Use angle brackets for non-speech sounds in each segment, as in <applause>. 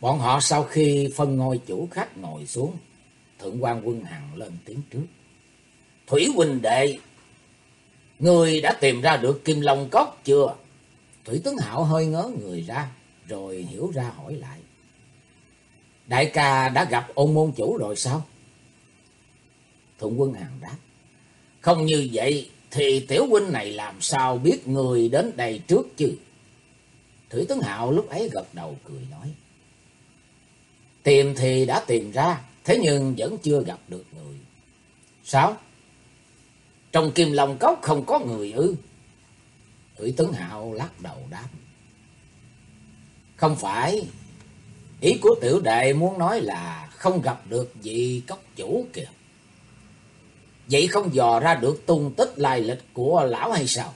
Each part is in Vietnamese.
Bọn họ sau khi phân ngôi chủ khách ngồi xuống, Thượng quan Quân Hằng lên tiếng trước. Thủy huynh đệ, người đã tìm ra được Kim Long Cốc chưa? Thủy tướng Hạo hơi ngớ người ra, rồi hiểu ra hỏi lại. Đại ca đã gặp ôn môn chủ rồi sao? Thượng quân Hằng đáp. Không như vậy thì tiểu huynh này làm sao biết người đến đây trước chứ? Thủy tướng Hạo lúc ấy gật đầu cười nói. Tìm thì đã tìm ra, thế nhưng vẫn chưa gặp được người. Sao? Trong kim long cốc không có người ư? Thủy tướng Hạo lắc đầu đáp. Không phải, ý của tiểu đệ muốn nói là không gặp được vị cốc chủ kìa. Vậy không dò ra được tung tích lai lịch của lão hay sao?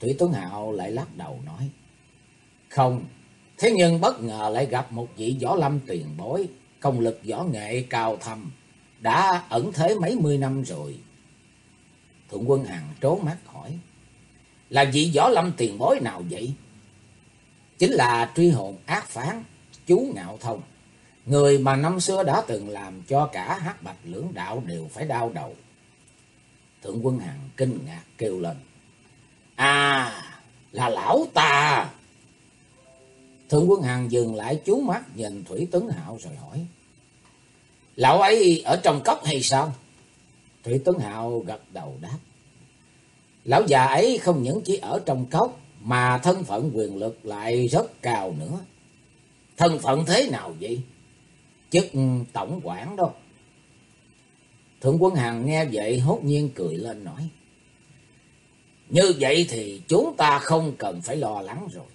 Thủy tướng Hạo lại lắc đầu nói. Không, thế nhưng bất ngờ lại gặp một vị võ lâm tiền bối, công lực võ nghệ cao thâm, đã ẩn thế mấy mươi năm rồi. Thượng quân Hằng trố mắt hỏi. Là vị võ lâm tiền bối nào vậy? Chính là truy hồn ác phán, chú Ngạo Thông. Người mà năm xưa đã từng làm cho cả hát bạch lưỡng đạo đều phải đau đầu. Thượng quân Hằng kinh ngạc kêu lên. À, là lão ta. Thượng quân Hằng dừng lại chú mắt nhìn Thủy Tấn Hạo rồi hỏi. Lão ấy ở trong cốc hay sao? Thủy Tấn Hạo gật đầu đáp. Lão già ấy không những chỉ ở trong cốc mà thân phận quyền lực lại rất cao nữa. Thân phận thế nào vậy? Chức tổng quản đó. Thượng quân Hằng nghe vậy hốt nhiên cười lên nói. Như vậy thì chúng ta không cần phải lo lắng rồi.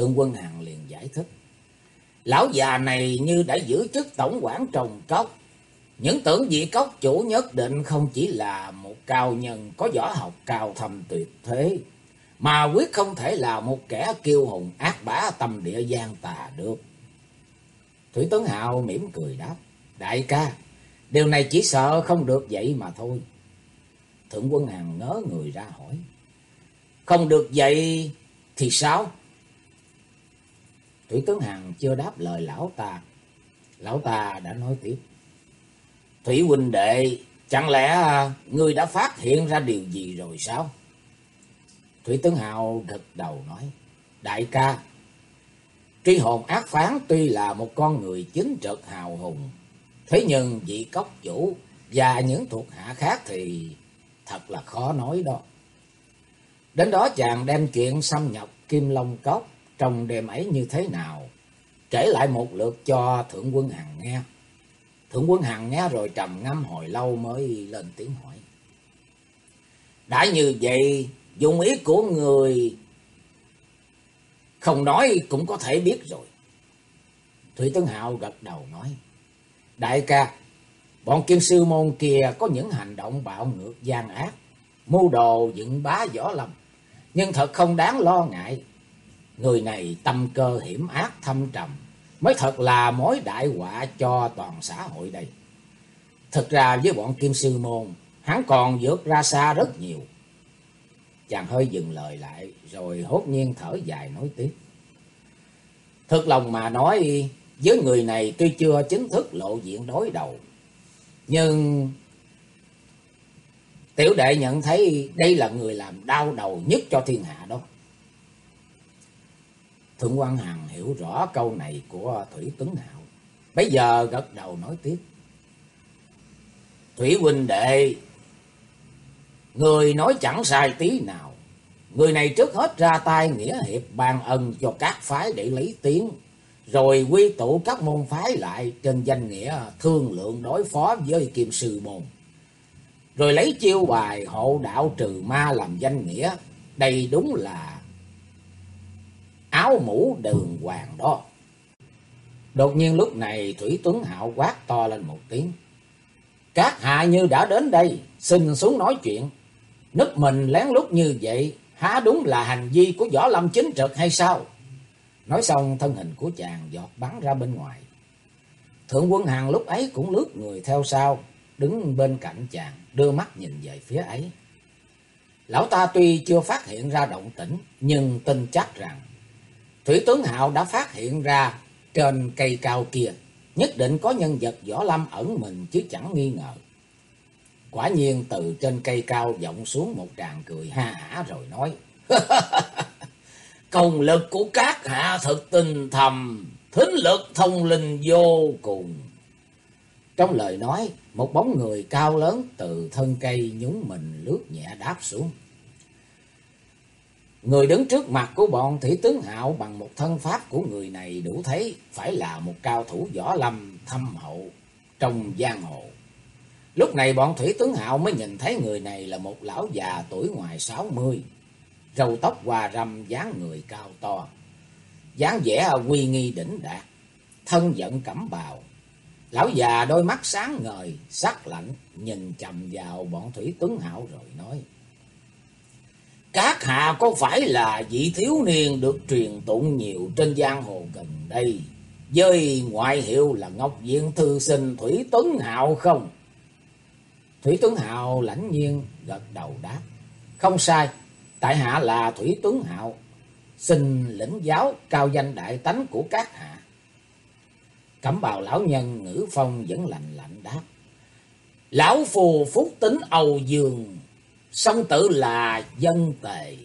Thượng quân hàng liền giải thích. Lão già này như đã giữ chức tổng quản trồng cốc. Những tưởng vị cốc chủ nhất định không chỉ là một cao nhân có võ học cao thâm tuyệt thế. Mà quyết không thể là một kẻ kiêu hùng ác bá tâm địa gian tà được. Thủy tấn Hạo mỉm cười đáp. Đại ca, điều này chỉ sợ không được vậy mà thôi. Thượng quân hàng ngớ người ra hỏi. Không được vậy thì sao? Thủy tướng Hằng chưa đáp lời lão ta. Lão ta đã nói tiếp. Thủy huynh đệ, chẳng lẽ ngươi đã phát hiện ra điều gì rồi sao? Thủy tướng Hào gật đầu nói. Đại ca, Tri hồn ác phán tuy là một con người chính trực hào hùng, thế nhưng vị cốc chủ và những thuộc hạ khác thì thật là khó nói đó. Đến đó chàng đem chuyện xâm nhập Kim Long Cốc trong đêm ấy như thế nào, kể lại một lượt cho Thượng Quân Hằng nghe. Thượng Quân Hằng nghe rồi trầm ngâm hồi lâu mới lên tiếng hỏi. Đã như vậy, dùng ý của người không nói cũng có thể biết rồi. Thủy Tướng Hạo gật đầu nói. Đại ca, bọn kim sư môn kia có những hành động bạo ngược gian ác, mưu đồ dựng bá võ lâm, nhưng thật không đáng lo ngại. Người này tâm cơ hiểm ác thâm trầm, mới thật là mối đại họa cho toàn xã hội đây. Thực ra với bọn kim sư môn, hắn còn vượt ra xa rất nhiều. Chàng hơi dừng lời lại, rồi hốt nhiên thở dài nói tiếp. Thực lòng mà nói, với người này tuy chưa chính thức lộ diện đối đầu, nhưng tiểu đệ nhận thấy đây là người làm đau đầu nhất cho thiên hạ đó. Thượng quan Hằng hiểu rõ câu này của Thủy Tuấn Hạo. Bây giờ gật đầu nói tiếp. Thủy huynh đệ, người nói chẳng sai tí nào. Người này trước hết ra tay nghĩa hiệp ban ân cho các phái để lấy tiếng. Rồi quy tụ các môn phái lại trên danh nghĩa thương lượng đối phó với kim sư môn. Rồi lấy chiêu bài hộ đạo trừ ma làm danh nghĩa. Đây đúng là áo mũ đường hoàng đó. Đột nhiên lúc này Thủy Tuấn Hạo quát to lên một tiếng. Các hạ như đã đến đây, xin xuống nói chuyện. Nứt mình lén lút như vậy, há đúng là hành vi của võ lâm chính trực hay sao? Nói xong thân hình của chàng giọt bắn ra bên ngoài. Thượng quân hàng lúc ấy cũng lướt người theo sau, đứng bên cạnh chàng, đưa mắt nhìn về phía ấy. Lão ta tuy chưa phát hiện ra động tĩnh, nhưng tin chắc rằng Thủy tướng Hạo đã phát hiện ra trên cây cao kia, nhất định có nhân vật võ lâm ẩn mình chứ chẳng nghi ngờ. Quả nhiên từ trên cây cao vọng xuống một tràng cười ha hả rồi nói. <laughs> Công lực của các hạ thật tinh thầm, thính lực thông linh vô cùng. Trong lời nói, một bóng người cao lớn từ thân cây nhúng mình lướt nhẹ đáp xuống. Người đứng trước mặt của bọn thủy tướng hạo bằng một thân pháp của người này đủ thấy phải là một cao thủ võ lâm thâm hậu trong giang hồ. Lúc này bọn thủy tướng hạo mới nhìn thấy người này là một lão già tuổi ngoài sáu mươi, râu tóc hòa râm dáng người cao to, dáng vẻ uy nghi đỉnh đạt, thân giận cẩm bào. Lão già đôi mắt sáng ngời, sắc lạnh, nhìn chầm vào bọn thủy tướng hạo rồi nói. Các hạ có phải là vị thiếu niên được truyền tụng nhiều trên giang hồ gần đây, với ngoại hiệu là Ngọc Diện Thư Sinh Thủy Tuấn Hạo không? Thủy Tuấn Hạo lãnh nhiên gật đầu đáp. Không sai, tại hạ là Thủy Tuấn Hạo, xin lĩnh giáo cao danh đại tánh của các hạ. Cẩm bào lão nhân ngữ phong vẫn lạnh lạnh đáp. Lão phù phúc tính Âu Dương song tử là dân tề,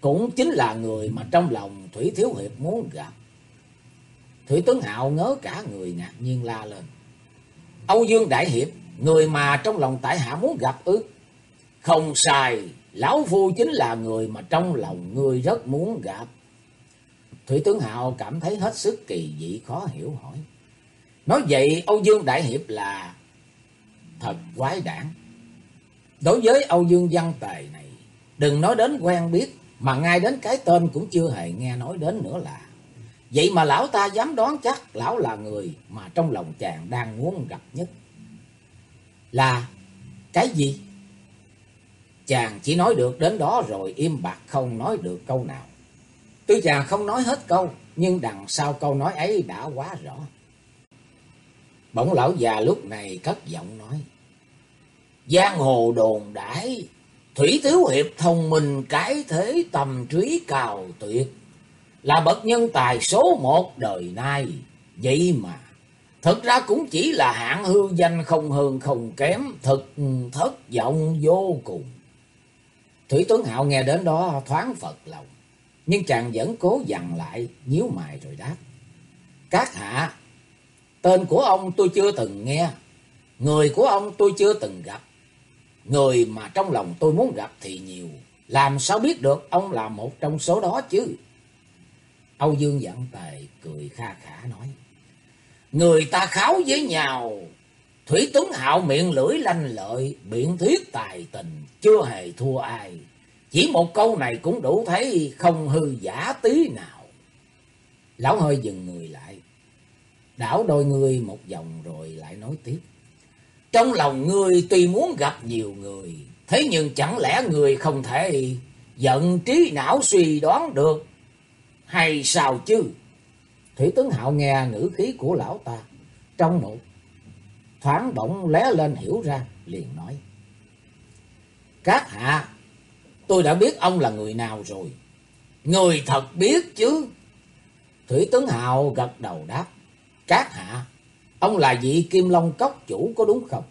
cũng chính là người mà trong lòng Thủy Thiếu Hiệp muốn gặp. Thủy Tuấn Hạo ngớ cả người ngạc nhiên la lên. Âu Dương Đại Hiệp, người mà trong lòng tại hạ muốn gặp ư? Không sai, Lão Phu chính là người mà trong lòng người rất muốn gặp. Thủy Tướng Hạo cảm thấy hết sức kỳ dị khó hiểu hỏi. Nói vậy Âu Dương Đại Hiệp là thật quái đản. Đối với Âu Dương Văn Tề này, đừng nói đến quen biết, mà ngay đến cái tên cũng chưa hề nghe nói đến nữa là. Vậy mà lão ta dám đoán chắc lão là người mà trong lòng chàng đang muốn gặp nhất. Là cái gì? Chàng chỉ nói được đến đó rồi im bặt không nói được câu nào. Tuy chàng không nói hết câu, nhưng đằng sau câu nói ấy đã quá rõ. Bỗng lão già lúc này cất giọng nói. Giang hồ đồn đãi, Thủy Tiếu Hiệp thông minh cái thế tầm trí cao tuyệt, là bậc nhân tài số một đời nay. Vậy mà, thật ra cũng chỉ là hạng hư danh không hơn không kém, thật thất vọng vô cùng. Thủy Tuấn Hạo nghe đến đó thoáng phật lòng, nhưng chàng vẫn cố dằn lại, nhíu mày rồi đáp. Các hạ, tên của ông tôi chưa từng nghe, người của ông tôi chưa từng gặp. Người mà trong lòng tôi muốn gặp thì nhiều. Làm sao biết được ông là một trong số đó chứ? Âu Dương dặn tề cười kha khả nói. Người ta kháo với nhau. Thủy Tuấn Hạo miệng lưỡi lanh lợi, biện thuyết tài tình, chưa hề thua ai. Chỉ một câu này cũng đủ thấy không hư giả tí nào. Lão hơi dừng người lại. Đảo đôi người một vòng rồi lại nói tiếp. Trong lòng ngươi tuy muốn gặp nhiều người, thế nhưng chẳng lẽ người không thể giận trí não suy đoán được, hay sao chứ? Thủy tướng Hạo nghe ngữ khí của lão ta, trong một thoáng bỗng lé lên hiểu ra, liền nói. Các hạ, tôi đã biết ông là người nào rồi. Người thật biết chứ. Thủy tướng Hạo gật đầu đáp. Các hạ, Ông là vị Kim Long Cốc chủ có đúng không?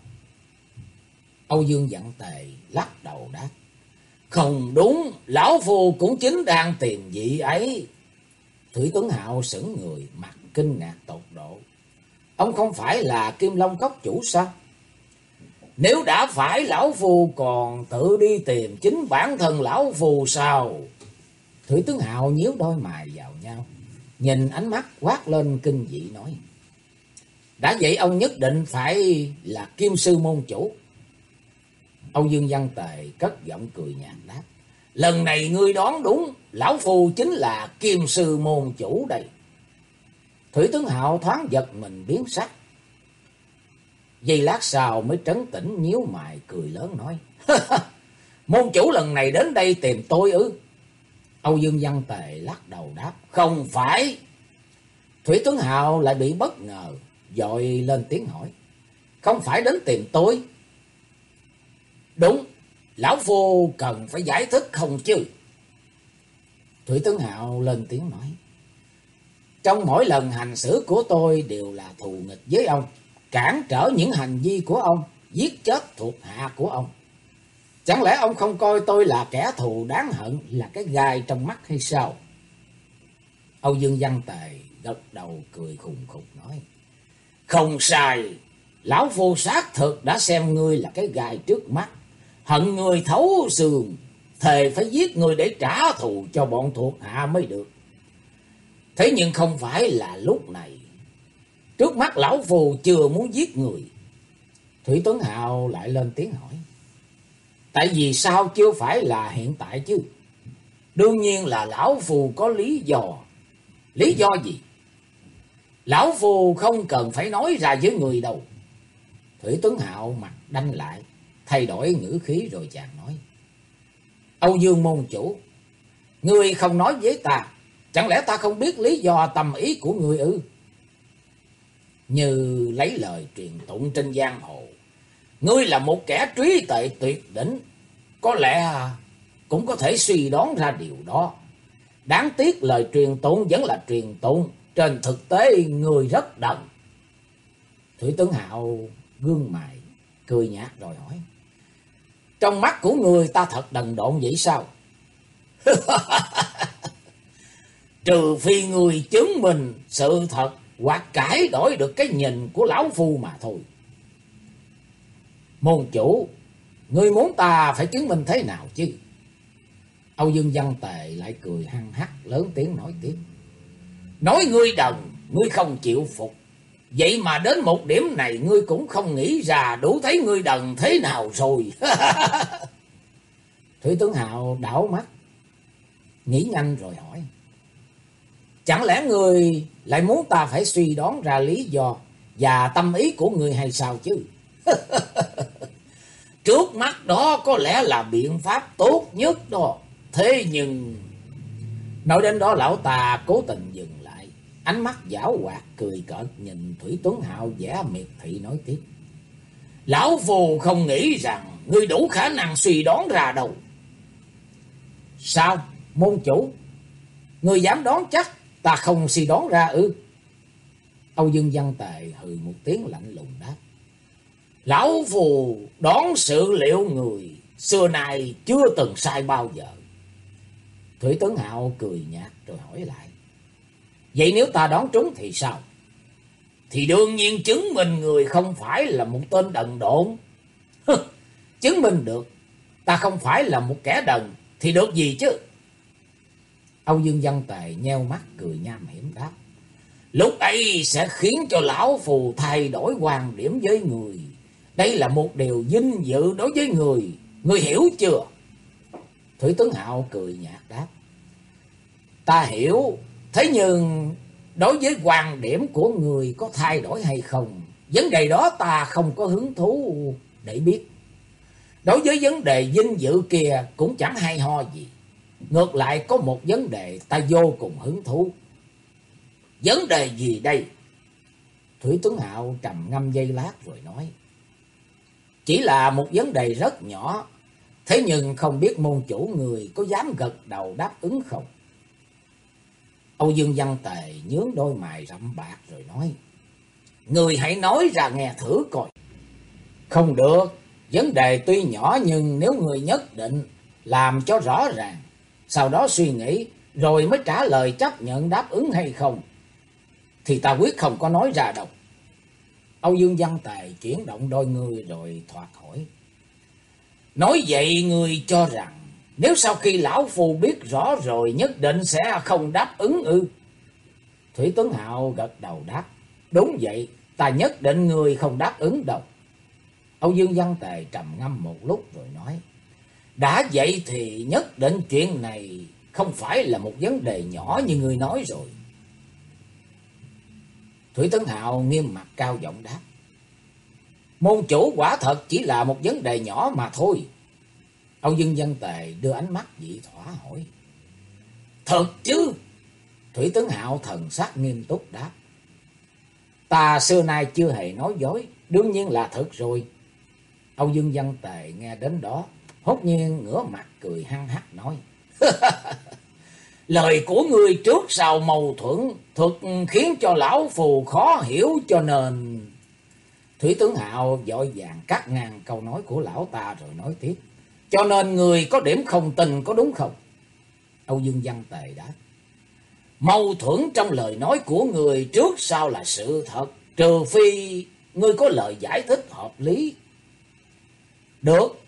Âu Dương dặn tề lắc đầu đáp. Không đúng, lão phù cũng chính đang tìm vị ấy. Thủy Tuấn Hạo sững người, mặt kinh ngạc tột độ. Ông không phải là Kim Long Cốc chủ sao? Nếu đã phải lão phù còn tự đi tìm chính bản thân lão phù sao? Thủy Tướng Hạo nhíu đôi mày vào nhau, nhìn ánh mắt quát lên kinh dị nói. Đã vậy ông nhất định phải là kim sư môn chủ. Âu Dương Văn Tề cất giọng cười nhạt đáp. Lần này ngươi đoán đúng, lão phu chính là kim sư môn chủ đây. Thủy tướng Hạo thoáng giật mình biến sắc. Giây lát sau mới trấn tĩnh nhíu mày cười lớn nói. <laughs> môn chủ lần này đến đây tìm tôi ư? Âu Dương Văn Tề lắc đầu đáp. Không phải. Thủy tướng Hạo lại bị bất ngờ dội lên tiếng hỏi. Không phải đến tìm tôi. Đúng, lão phu cần phải giải thích không chứ? Thủy tướng Hạo lên tiếng nói. Trong mỗi lần hành xử của tôi đều là thù nghịch với ông, cản trở những hành vi của ông, giết chết thuộc hạ của ông. Chẳng lẽ ông không coi tôi là kẻ thù đáng hận, là cái gai trong mắt hay sao? Âu Dương Văn Tề gật đầu cười khùng khùng nói. Không sai, lão phu sát thực đã xem ngươi là cái gai trước mắt. Hận người thấu xương, thề phải giết người để trả thù cho bọn thuộc hạ mới được. Thế nhưng không phải là lúc này. Trước mắt lão phù chưa muốn giết người. Thủy Tuấn Hào lại lên tiếng hỏi. Tại vì sao chưa phải là hiện tại chứ? Đương nhiên là lão phù có lý do. Lý do gì? Lão phù không cần phải nói ra với người đâu. Thủy Tuấn Hạo mặt đanh lại, thay đổi ngữ khí rồi chàng nói. Âu Dương môn chủ, ngươi không nói với ta, chẳng lẽ ta không biết lý do tâm ý của ngươi ư? Như lấy lời truyền tụng trên giang hồ, ngươi là một kẻ trí tệ tuyệt đỉnh, có lẽ cũng có thể suy đoán ra điều đó. Đáng tiếc lời truyền tụng vẫn là truyền tụng, trên thực tế người rất đần. Thủy Tướng Hạo gương mày, cười nhạt rồi hỏi. Trong mắt của người ta thật đần độn vậy sao? <laughs> Trừ phi người chứng minh sự thật hoặc cải đổi được cái nhìn của lão phu mà thôi. Môn chủ, người muốn ta phải chứng minh thế nào chứ? Âu Dương Văn Tề lại cười hăng hắc lớn tiếng nói tiếp. Nói ngươi đần, ngươi không chịu phục. Vậy mà đến một điểm này ngươi cũng không nghĩ ra đủ thấy ngươi đần thế nào rồi. <laughs> Thủy tướng Hạo đảo mắt, nghĩ nhanh rồi hỏi. Chẳng lẽ ngươi lại muốn ta phải suy đoán ra lý do và tâm ý của ngươi hay sao chứ? <laughs> Trước mắt đó có lẽ là biện pháp tốt nhất đó. Thế nhưng... Nói đến đó lão ta cố tình dừng. Ánh mắt giảo hoạt cười cợt, nhìn Thủy Tuấn Hạo vẻ miệt thị nói tiếp. Lão phù không nghĩ rằng ngươi đủ khả năng suy đoán ra đâu. Sao? Môn chủ? Ngươi dám đoán chắc, ta không suy đoán ra ư? Âu Dương Văn Tề hừ một tiếng lạnh lùng đáp. Lão phù đoán sự liệu người xưa nay chưa từng sai bao giờ. Thủy Tuấn Hạo cười nhạt rồi hỏi lại. Vậy nếu ta đoán trúng thì sao? Thì đương nhiên chứng minh người không phải là một tên đần độn. chứng minh được ta không phải là một kẻ đần thì được gì chứ? Âu Dương Văn Tề nheo mắt cười nham hiểm đáp. Lúc ấy sẽ khiến cho lão phù thay đổi quan điểm với người. Đây là một điều vinh dự đối với người. Người hiểu chưa? Thủy Tướng Hạo cười nhạt đáp. Ta hiểu, thế nhưng đối với quan điểm của người có thay đổi hay không, vấn đề đó ta không có hứng thú để biết. Đối với vấn đề vinh dự kia cũng chẳng hay ho gì. Ngược lại có một vấn đề ta vô cùng hứng thú. Vấn đề gì đây? Thủy Tuấn Hạo trầm ngâm dây lát rồi nói. Chỉ là một vấn đề rất nhỏ, thế nhưng không biết môn chủ người có dám gật đầu đáp ứng không? Âu Dương Văn Tề nhướng đôi mày rậm bạc rồi nói. Người hãy nói ra nghe thử coi. Không được, vấn đề tuy nhỏ nhưng nếu người nhất định làm cho rõ ràng, sau đó suy nghĩ rồi mới trả lời chấp nhận đáp ứng hay không, thì ta quyết không có nói ra đâu. Âu Dương Văn Tề chuyển động đôi người rồi thoạt hỏi. Nói vậy người cho rằng nếu sau khi lão phù biết rõ rồi nhất định sẽ không đáp ứng ư. Thủy Tuấn Hạo gật đầu đáp. Đúng vậy, ta nhất định người không đáp ứng đâu. Âu Dương Văn Tề trầm ngâm một lúc rồi nói. Đã vậy thì nhất định chuyện này không phải là một vấn đề nhỏ như người nói rồi. Thủy Tấn Hạo nghiêm mặt cao giọng đáp. Môn chủ quả thật chỉ là một vấn đề nhỏ mà thôi. Âu Dương Văn Tề đưa ánh mắt dị thỏa hỏi. Thật chứ? Thủy Tướng Hạo thần sắc nghiêm túc đáp. Ta xưa nay chưa hề nói dối, đương nhiên là thật rồi. Âu Dương Văn Tề nghe đến đó, hốt nhiên ngửa mặt cười hăng hắc nói. <laughs> Lời của người trước sau mâu thuẫn, thật khiến cho lão phù khó hiểu cho nên... Thủy tướng Hạo dội vàng cắt ngang câu nói của lão ta rồi nói tiếp. Cho nên người có điểm không tình có đúng không? Âu Dương Văn Tề đã Mâu thuẫn trong lời nói của người trước sau là sự thật. Trừ phi ngươi có lời giải thích hợp lý. Được.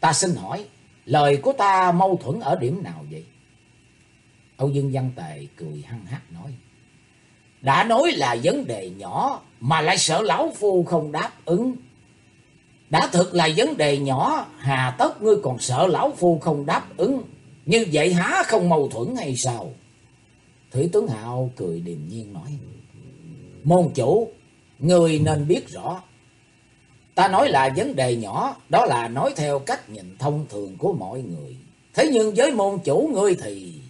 Ta xin hỏi. Lời của ta mâu thuẫn ở điểm nào vậy? Âu Dương Văn Tề cười hăng hắc nói. Đã nói là vấn đề nhỏ mà lại sợ lão phu không đáp ứng. Đã thực là vấn đề nhỏ, hà tất ngươi còn sợ lão phu không đáp ứng. Như vậy há không mâu thuẫn hay sao? Thủy tướng Hạo cười điềm nhiên nói. Môn chủ, ngươi nên biết rõ. Ta nói là vấn đề nhỏ, đó là nói theo cách nhìn thông thường của mọi người. Thế nhưng với môn chủ ngươi thì...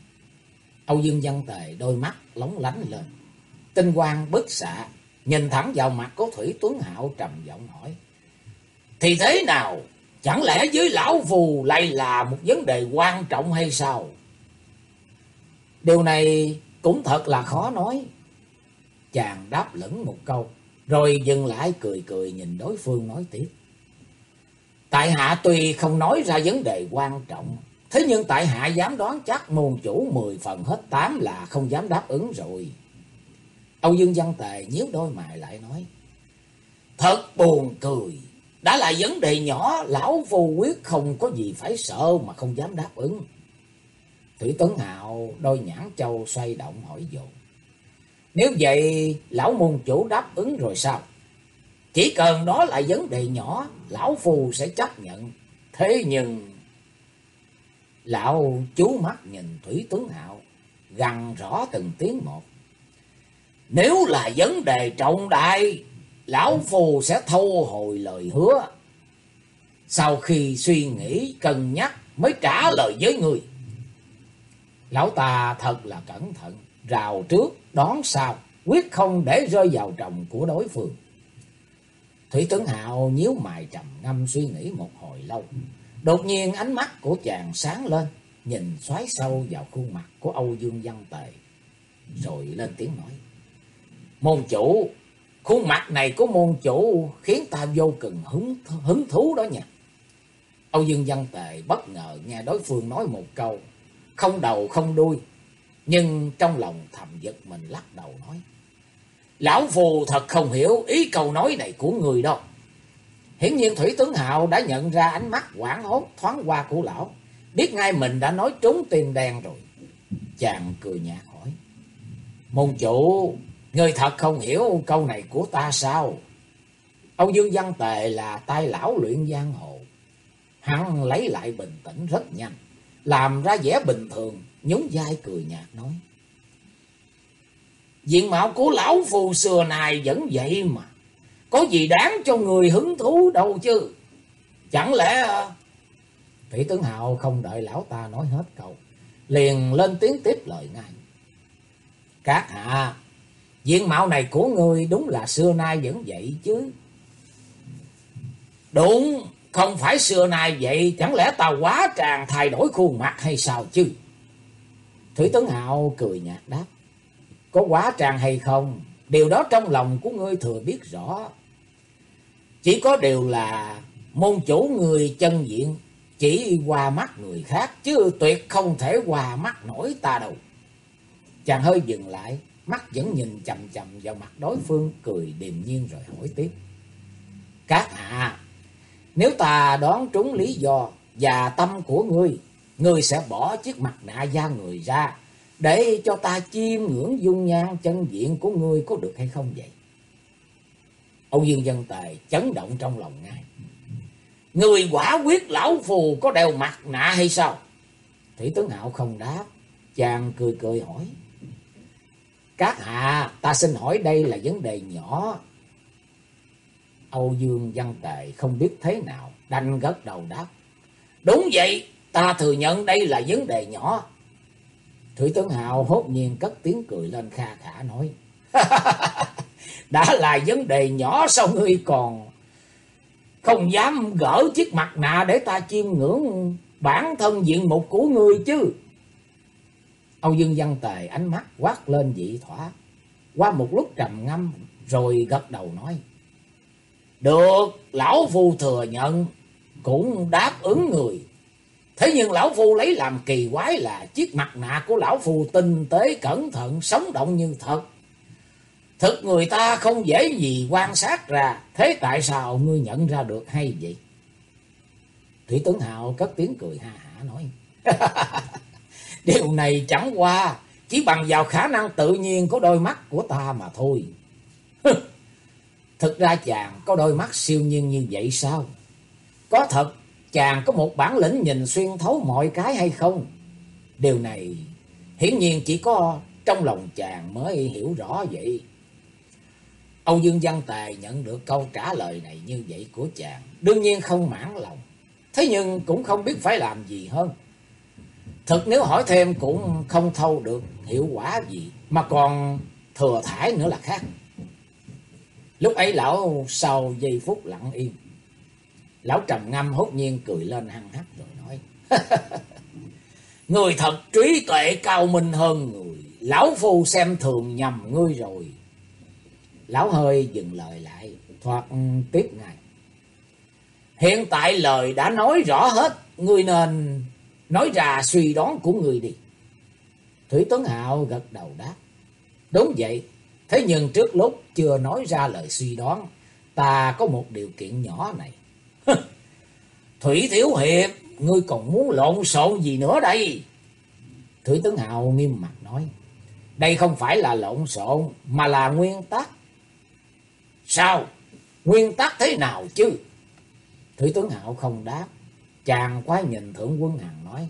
Âu Dương Văn Tề đôi mắt lóng lánh lên. Tinh quang bức xạ, nhìn thẳng vào mặt của Thủy Tuấn Hạo trầm giọng hỏi. Thì thế nào? Chẳng lẽ với lão phù lại là một vấn đề quan trọng hay sao? Điều này cũng thật là khó nói. Chàng đáp lẫn một câu, rồi dừng lại cười cười nhìn đối phương nói tiếp. Tại hạ tuy không nói ra vấn đề quan trọng, thế nhưng tại hạ dám đoán chắc môn chủ mười phần hết tám là không dám đáp ứng rồi. Âu Dương Văn Tề nhíu đôi mày lại nói. Thật buồn cười. Đã là vấn đề nhỏ, lão vô quyết không có gì phải sợ mà không dám đáp ứng. Thủy Tấn Hạo đôi nhãn châu xoay động hỏi dồn. Nếu vậy, lão môn chủ đáp ứng rồi sao? Chỉ cần đó là vấn đề nhỏ, lão phù sẽ chấp nhận. Thế nhưng... Lão chú mắt nhìn Thủy Tuấn Hạo, gằn rõ từng tiếng một. Nếu là vấn đề trọng đại, Lão Phù sẽ thu hồi lời hứa. Sau khi suy nghĩ cân nhắc mới trả lời với người. Lão ta thật là cẩn thận, rào trước, đón sau, quyết không để rơi vào trọng của đối phương. Thủy Tướng Hạo nhíu mày trầm ngâm suy nghĩ một hồi lâu. Đột nhiên ánh mắt của chàng sáng lên, nhìn xoáy sâu vào khuôn mặt của Âu Dương Văn Tề. Rồi lên tiếng nói. Môn chủ, khuôn mặt này của môn chủ khiến ta vô cùng hứng, hứng thú đó nha. Âu Dương Văn Tề bất ngờ nghe đối phương nói một câu, không đầu không đuôi, nhưng trong lòng thầm giật mình lắc đầu nói. Lão Phù thật không hiểu ý câu nói này của người đâu. Hiển nhiên Thủy Tướng Hạo đã nhận ra ánh mắt quảng hốt thoáng qua của lão, biết ngay mình đã nói trúng tiền đen rồi. Chàng cười nhạt hỏi. Môn chủ, người thật không hiểu câu này của ta sao? Âu Dương Văn Tề là tay lão luyện giang hồ. Hắn lấy lại bình tĩnh rất nhanh, làm ra vẻ bình thường, nhún vai cười nhạt nói. Diện mạo của lão phù xưa này vẫn vậy mà. Có gì đáng cho người hứng thú đâu chứ. Chẳng lẽ... Thủy tướng Hạo không đợi lão ta nói hết câu. Liền lên tiếng tiếp lời ngay. Các hạ Diện mạo này của ngươi đúng là xưa nay vẫn vậy chứ. Đúng, không phải xưa nay vậy, chẳng lẽ ta quá tràn thay đổi khuôn mặt hay sao chứ? Thủy Tấn Hạo cười nhạt đáp. Có quá tràn hay không, điều đó trong lòng của ngươi thừa biết rõ. Chỉ có điều là môn chủ người chân diện chỉ qua mắt người khác, chứ tuyệt không thể qua mắt nổi ta đâu. Chàng hơi dừng lại, mắt vẫn nhìn chầm chầm vào mặt đối phương, cười điềm nhiên rồi hỏi tiếp. Các hạ, nếu ta đoán trúng lý do và tâm của ngươi, ngươi sẽ bỏ chiếc mặt nạ da người ra, để cho ta chiêm ngưỡng dung nhan chân diện của ngươi có được hay không vậy? Âu Dương Dân Tề chấn động trong lòng ngay. Người quả quyết lão phù có đeo mặt nạ hay sao? Thủy tướng Hạo không đáp, chàng cười cười hỏi. Các hạ, ta xin hỏi đây là vấn đề nhỏ. Âu Dương Văn Tề không biết thế nào, đanh gật đầu đáp. Đúng vậy, ta thừa nhận đây là vấn đề nhỏ. Thủy Tướng Hào hốt nhiên cất tiếng cười lên kha khả nói. <laughs> Đã là vấn đề nhỏ sao ngươi còn không dám gỡ chiếc mặt nạ để ta chiêm ngưỡng bản thân diện mục của ngươi chứ. Âu Dương Văn Tề ánh mắt quát lên dị thỏa. Qua một lúc trầm ngâm rồi gật đầu nói. Được, lão phu thừa nhận, cũng đáp ứng người. Thế nhưng lão phu lấy làm kỳ quái là chiếc mặt nạ của lão phu tinh tế cẩn thận, sống động như thật. Thực người ta không dễ gì quan sát ra, thế tại sao ngươi nhận ra được hay vậy? Thủy Tướng Hạo cất tiếng cười ha hả nói. <laughs> Điều này chẳng qua, chỉ bằng vào khả năng tự nhiên của đôi mắt của ta mà thôi. Thực ra chàng có đôi mắt siêu nhiên như vậy sao? Có thật chàng có một bản lĩnh nhìn xuyên thấu mọi cái hay không? Điều này hiển nhiên chỉ có trong lòng chàng mới hiểu rõ vậy. Âu Dương Văn Tài nhận được câu trả lời này như vậy của chàng, đương nhiên không mãn lòng. Thế nhưng cũng không biết phải làm gì hơn. Thực nếu hỏi thêm cũng không thâu được hiệu quả gì, mà còn thừa thải nữa là khác. Lúc ấy lão sau giây phút lặng im. Lão trầm ngâm hốt nhiên cười lên hăng hắc rồi nói. <laughs> người thật trí tuệ cao minh hơn người. Lão phu xem thường nhầm ngươi rồi. Lão hơi dừng lời lại, thoạt tiếp ngài. Hiện tại lời đã nói rõ hết, ngươi nên nói ra suy đoán của người đi. Thủy Tuấn Hạo gật đầu đáp. Đúng vậy, thế nhưng trước lúc chưa nói ra lời suy đoán, ta có một điều kiện nhỏ này. Thủy Thiếu Hiệp, ngươi còn muốn lộn xộn gì nữa đây? Thủy Tuấn Hạo nghiêm mặt nói. Đây không phải là lộn xộn, mà là nguyên tắc. Sao? Nguyên tắc thế nào chứ? Thủy Tuấn Hạo không đáp. Chàng quái nhìn thưởng Quân Hằng nói.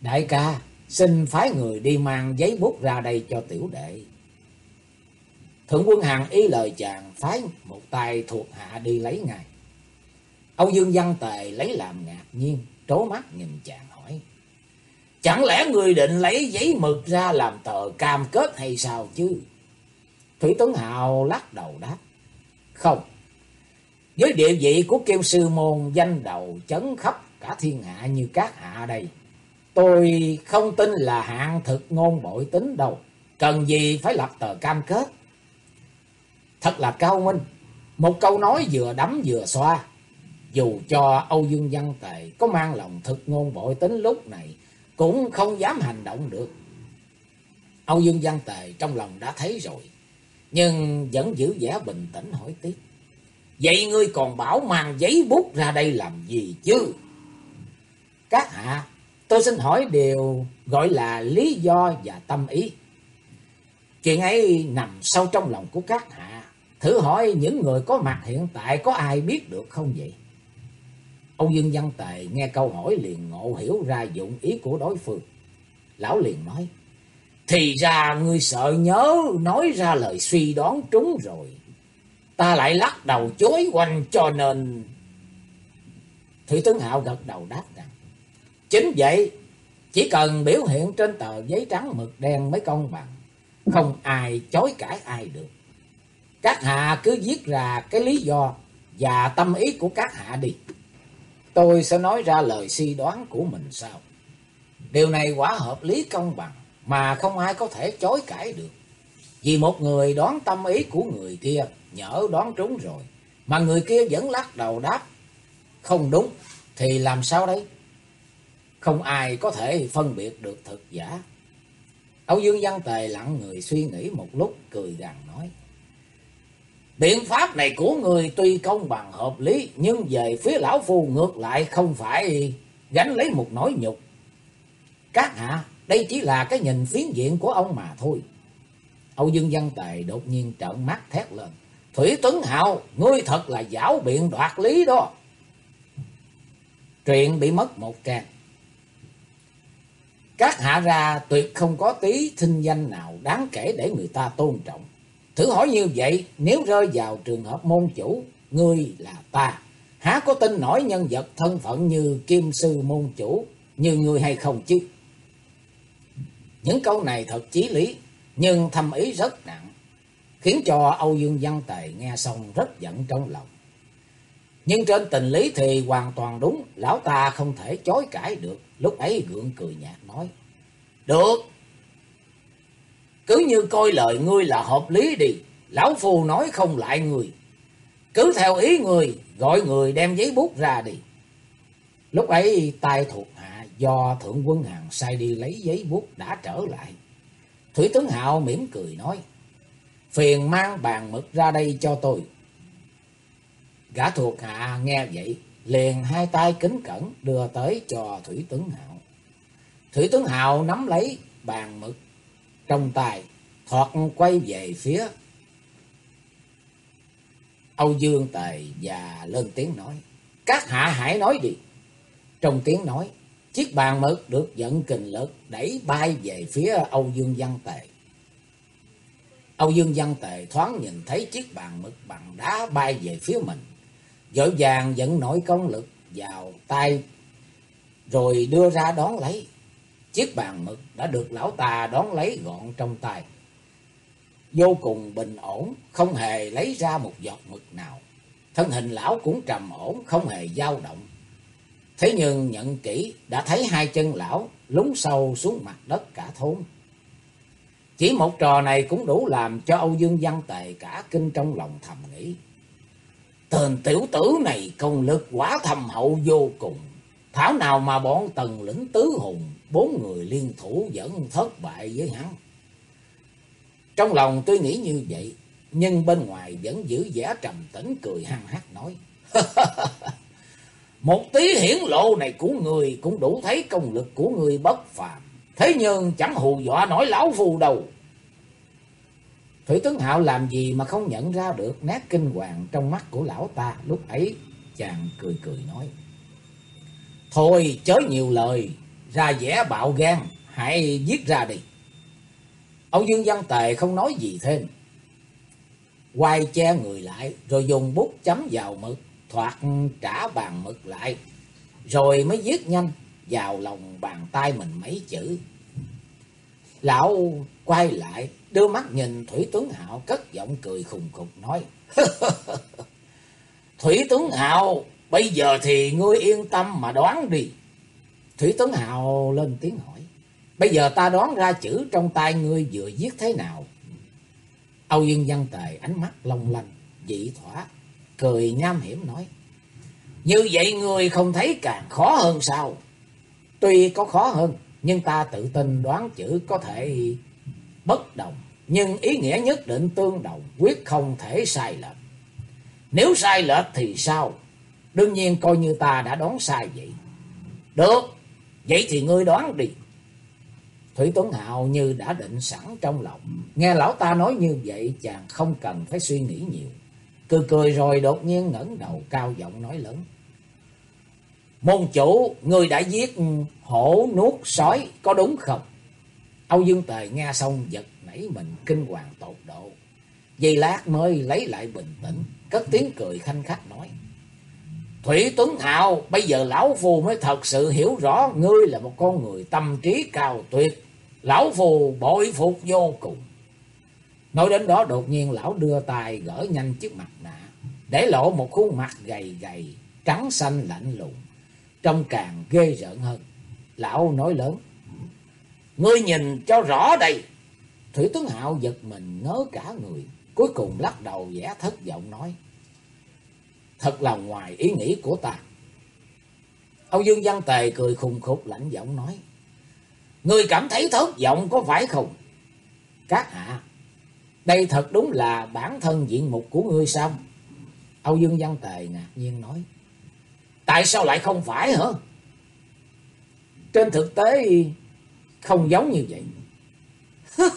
Đại ca, xin phái người đi mang giấy bút ra đây cho tiểu đệ. Thượng Quân Hằng ý lời chàng phái một tay thuộc hạ đi lấy ngài. Âu Dương Văn Tề lấy làm ngạc nhiên, trố mắt nhìn chàng hỏi. Chẳng lẽ người định lấy giấy mực ra làm tờ cam kết hay sao chứ? Thủy Tuấn Hào lắc đầu đáp. Không. Với địa vị của kiêu Sư Môn danh đầu chấn khắp cả thiên hạ như các hạ đây. Tôi không tin là hạng thực ngôn bội tính đâu. Cần gì phải lập tờ cam kết. Thật là cao minh. Một câu nói vừa đấm vừa xoa. Dù cho Âu Dương Văn Tề có mang lòng thực ngôn bội tính lúc này. Cũng không dám hành động được. Âu Dương Văn Tề trong lòng đã thấy rồi. Nhưng vẫn giữ vẻ bình tĩnh hỏi tiếp. Vậy ngươi còn bảo mang giấy bút ra đây làm gì chứ? Các hạ, tôi xin hỏi điều gọi là lý do và tâm ý. Chuyện ấy nằm sâu trong lòng của các hạ. Thử hỏi những người có mặt hiện tại có ai biết được không vậy? Ông Dương Văn Tề nghe câu hỏi liền ngộ hiểu ra dụng ý của đối phương. Lão liền nói. Thì ra ngươi sợ nhớ nói ra lời suy đoán trúng rồi. Ta lại lắc đầu chối quanh cho nên... Thủy tướng Hạo gật đầu đáp. Chính vậy, chỉ cần biểu hiện trên tờ giấy trắng mực đen mới công bằng. Không ai chối cãi ai được. Các hạ cứ viết ra cái lý do và tâm ý của các hạ đi. Tôi sẽ nói ra lời suy đoán của mình sau. Điều này quả hợp lý công bằng mà không ai có thể chối cãi được. Vì một người đoán tâm ý của người kia, nhỡ đoán trúng rồi, mà người kia vẫn lắc đầu đáp, không đúng, thì làm sao đây? Không ai có thể phân biệt được thực giả. Âu Dương Văn Tề lặng người suy nghĩ một lúc, cười gằn nói. Biện pháp này của người tuy công bằng hợp lý, nhưng về phía lão phu ngược lại không phải gánh lấy một nỗi nhục. Các hạ, đây chỉ là cái nhìn phiến diện của ông mà thôi. Âu Dương Văn Tề đột nhiên trợn mắt thét lên. Thủy Tuấn Hạo, ngươi thật là giảo biện đoạt lý đó. Truyện bị mất một trang. Các hạ ra tuyệt không có tí thinh danh nào đáng kể để người ta tôn trọng. Thử hỏi như vậy, nếu rơi vào trường hợp môn chủ, ngươi là ta, há có tin nổi nhân vật thân phận như kim sư môn chủ, như ngươi hay không chứ? Những câu này thật chí lý, nhưng thâm ý rất nặng, khiến cho Âu Dương Văn Tề nghe xong rất giận trong lòng. Nhưng trên tình lý thì hoàn toàn đúng, lão ta không thể chối cãi được, lúc ấy gượng cười nhạt. Được, Cứ như coi lời ngươi là hợp lý đi. Lão Phu nói không lại người. Cứ theo ý người, gọi người đem giấy bút ra đi. Lúc ấy tay thuộc hạ do thượng quân hàng sai đi lấy giấy bút đã trở lại. Thủy tướng Hạo mỉm cười nói. Phiền mang bàn mực ra đây cho tôi. Gã thuộc hạ nghe vậy, liền hai tay kính cẩn đưa tới cho Thủy tướng Hạo. Thủy tướng hào nắm lấy bàn mực trong tay, thoạt quay về phía Âu Dương Tề và lên tiếng nói. Các hạ hãy nói đi. Trong tiếng nói, chiếc bàn mực được dẫn kình lực đẩy bay về phía Âu Dương Văn Tề. Âu Dương Văn Tề thoáng nhìn thấy chiếc bàn mực bằng đá bay về phía mình. Dội vàng dẫn nổi công lực vào tay rồi đưa ra đón lấy. Chiếc bàn mực đã được lão ta đón lấy gọn trong tay. Vô cùng bình ổn, không hề lấy ra một giọt mực nào. Thân hình lão cũng trầm ổn, không hề dao động. Thế nhưng nhận kỹ đã thấy hai chân lão lún sâu xuống mặt đất cả thốn. Chỉ một trò này cũng đủ làm cho Âu Dương Văn Tề cả kinh trong lòng thầm nghĩ. Tên tiểu tử này công lực quá thầm hậu vô cùng. Thảo nào mà bọn tần lĩnh tứ hùng, bốn người liên thủ vẫn thất bại với hắn. Trong lòng tôi nghĩ như vậy, nhưng bên ngoài vẫn giữ vẻ trầm tĩnh cười hăng hát nói. <laughs> Một tí hiển lộ này của người cũng đủ thấy công lực của người bất phàm. Thế nhưng chẳng hù dọa nổi lão phù đâu. Thủy tướng Hạo làm gì mà không nhận ra được nét kinh hoàng trong mắt của lão ta. Lúc ấy chàng cười cười nói. Thôi chớ nhiều lời, ra vẻ bạo gan, hãy giết ra đi. Âu Dương Văn Tề không nói gì thêm. Quay che người lại rồi dùng bút chấm vào mực, thoạt trả bàn mực lại. Rồi mới viết nhanh vào lòng bàn tay mình mấy chữ. Lão quay lại, đưa mắt nhìn Thủy Tướng Hạo cất giọng cười khùng khục nói. <laughs> Thủy Tướng Hạo, bây giờ thì ngươi yên tâm mà đoán đi. Thủy Tuấn Hào lên tiếng hỏi. Bây giờ ta đoán ra chữ trong tay ngươi vừa viết thế nào. Âu Dương Văn Tề ánh mắt long lanh, dị thỏa, cười nham hiểm nói. Như vậy ngươi không thấy càng khó hơn sao? Tuy có khó hơn, nhưng ta tự tin đoán chữ có thể bất đồng. Nhưng ý nghĩa nhất định tương đồng, quyết không thể sai lệch. Nếu sai lệch thì sao? Đương nhiên coi như ta đã đoán sai vậy. Được, vậy thì ngươi đoán đi. Thủy Tuấn Hạo như đã định sẵn trong lòng. Nghe lão ta nói như vậy chàng không cần phải suy nghĩ nhiều. Cười cười rồi đột nhiên ngẩng đầu cao giọng nói lớn. Môn chủ, người đã giết hổ nuốt sói, có đúng không? Âu Dương Tề nghe xong giật nảy mình kinh hoàng tột độ. Giây lát mới lấy lại bình tĩnh, cất tiếng cười khanh khách nói. Thủy Tuấn Hạo, bây giờ lão phù mới thật sự hiểu rõ ngươi là một con người tâm trí cao tuyệt. Lão phù bội phục vô cùng. Nói đến đó đột nhiên lão đưa tay gỡ nhanh chiếc mặt nạ, để lộ một khuôn mặt gầy gầy, trắng xanh lạnh lùng, trông càng ghê rợn hơn. Lão nói lớn, Ngươi nhìn cho rõ đây. Thủy Tuấn Hạo giật mình ngớ cả người, cuối cùng lắc đầu vẻ thất vọng nói. Thật là ngoài ý nghĩ của ta. Âu Dương Văn Tề cười khùng khục lạnh giọng nói. Ngươi cảm thấy thất vọng có phải không? Các hạ, đây thật đúng là bản thân diện mục của ngươi sao? Âu Dương Văn Tề ngạc nhiên nói. Tại sao lại không phải hả? Trên thực tế không giống như vậy. <laughs>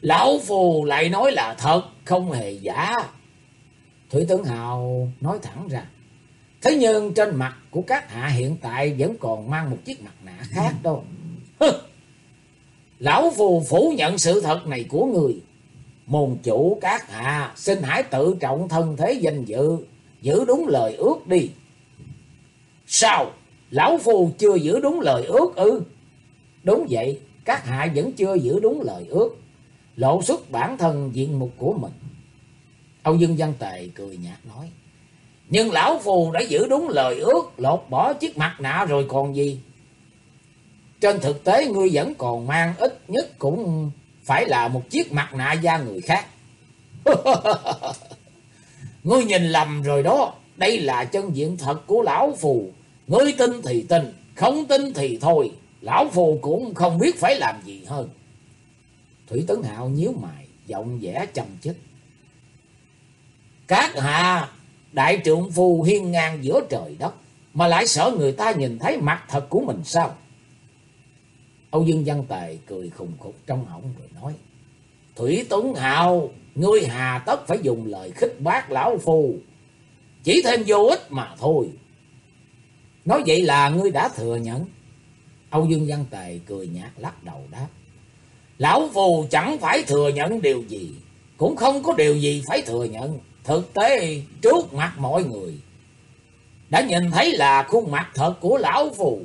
Lão Phù lại nói là thật, không hề giả. Thủy tướng Hào nói thẳng ra. Thế nhưng trên mặt của các hạ hiện tại vẫn còn mang một chiếc mặt nạ khác đâu. Lão Phù phủ nhận sự thật này của người. Môn chủ các hạ xin hãy tự trọng thân thế danh dự, giữ đúng lời ước đi. Sao? Lão Phù chưa giữ đúng lời ước ư? Đúng vậy, các hạ vẫn chưa giữ đúng lời ước, lộ xuất bản thân diện mục của mình. Âu Dương Văn Tề cười nhạt nói, nhưng lão phù đã giữ đúng lời ước, lột bỏ chiếc mặt nạ rồi còn gì. Trên thực tế ngươi vẫn còn mang ít nhất cũng phải là một chiếc mặt nạ da người khác. <laughs> Ngươi nhìn lầm rồi đó, đây là chân diện thật của lão phù. Ngươi tin thì tin, không tin thì thôi, lão phù cũng không biết phải làm gì hơn. Thủy Tấn Hạo nhíu mày, giọng vẻ trầm chích. Các hạ, đại trượng phu hiên ngang giữa trời đất, mà lại sợ người ta nhìn thấy mặt thật của mình sao? Âu Dương Văn Tề cười khùng khục trong họng rồi nói. Thủy Tuấn Hào, ngươi hà tất phải dùng lời khích bác lão phu. Chỉ thêm vô ích mà thôi. Nói vậy là ngươi đã thừa nhận. Âu Dương Văn Tề cười nhạt lắc đầu đáp. Lão phù chẳng phải thừa nhận điều gì. Cũng không có điều gì phải thừa nhận. Thực tế trước mặt mọi người. Đã nhìn thấy là khuôn mặt thật của lão phù.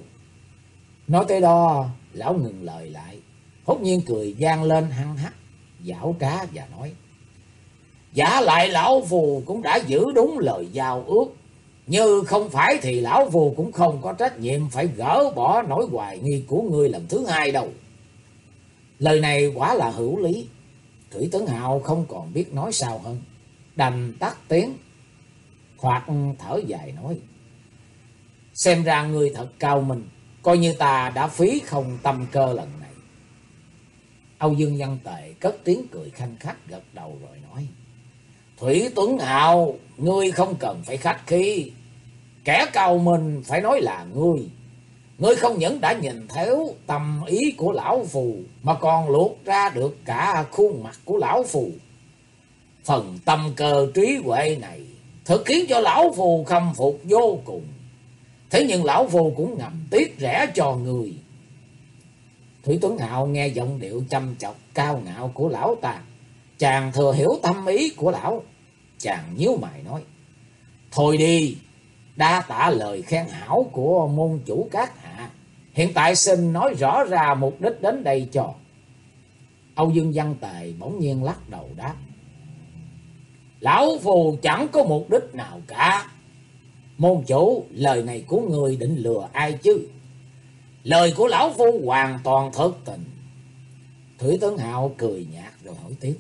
Nói tới đó, lão ngừng lời lại. Hốt nhiên cười gian lên hăng hắc, dảo cá và nói. Giả lại lão phù cũng đã giữ đúng lời giao ước. Như không phải thì lão phù cũng không có trách nhiệm phải gỡ bỏ nỗi hoài nghi của ngươi lần thứ hai đâu. Lời này quả là hữu lý. Thủy Tấn Hạo không còn biết nói sao hơn. Đành tắt tiếng. Hoặc thở dài nói. Xem ra người thật cao mình, Coi như ta đã phí không tâm cơ lần này. Âu Dương Văn Tề cất tiếng cười khanh khách gật đầu rồi nói. Thủy Tuấn Hào, ngươi không cần phải khách khí. Kẻ cao mình phải nói là ngươi. Ngươi không những đã nhìn thấu tâm ý của lão phù, mà còn luộc ra được cả khuôn mặt của lão phù. Phần tâm cơ trí huệ này, thực khiến cho lão phù khâm phục vô cùng. Thế nhưng lão phù cũng ngầm tiếc rẻ cho người. Thủy Tuấn Hạo nghe giọng điệu chăm chọc cao ngạo của lão ta. Chàng thừa hiểu tâm ý của lão. Chàng nhíu mày nói. Thôi đi, đa tạ lời khen hảo của môn chủ các hạ. Hiện tại xin nói rõ ra mục đích đến đây cho. Âu Dương Văn Tề bỗng nhiên lắc đầu đáp. Lão phù chẳng có mục đích nào cả. Môn chủ, lời này của người định lừa ai chứ? Lời của lão phu hoàn toàn thật tình. Thủy Tấn Hạo cười nhạt rồi hỏi tiếp.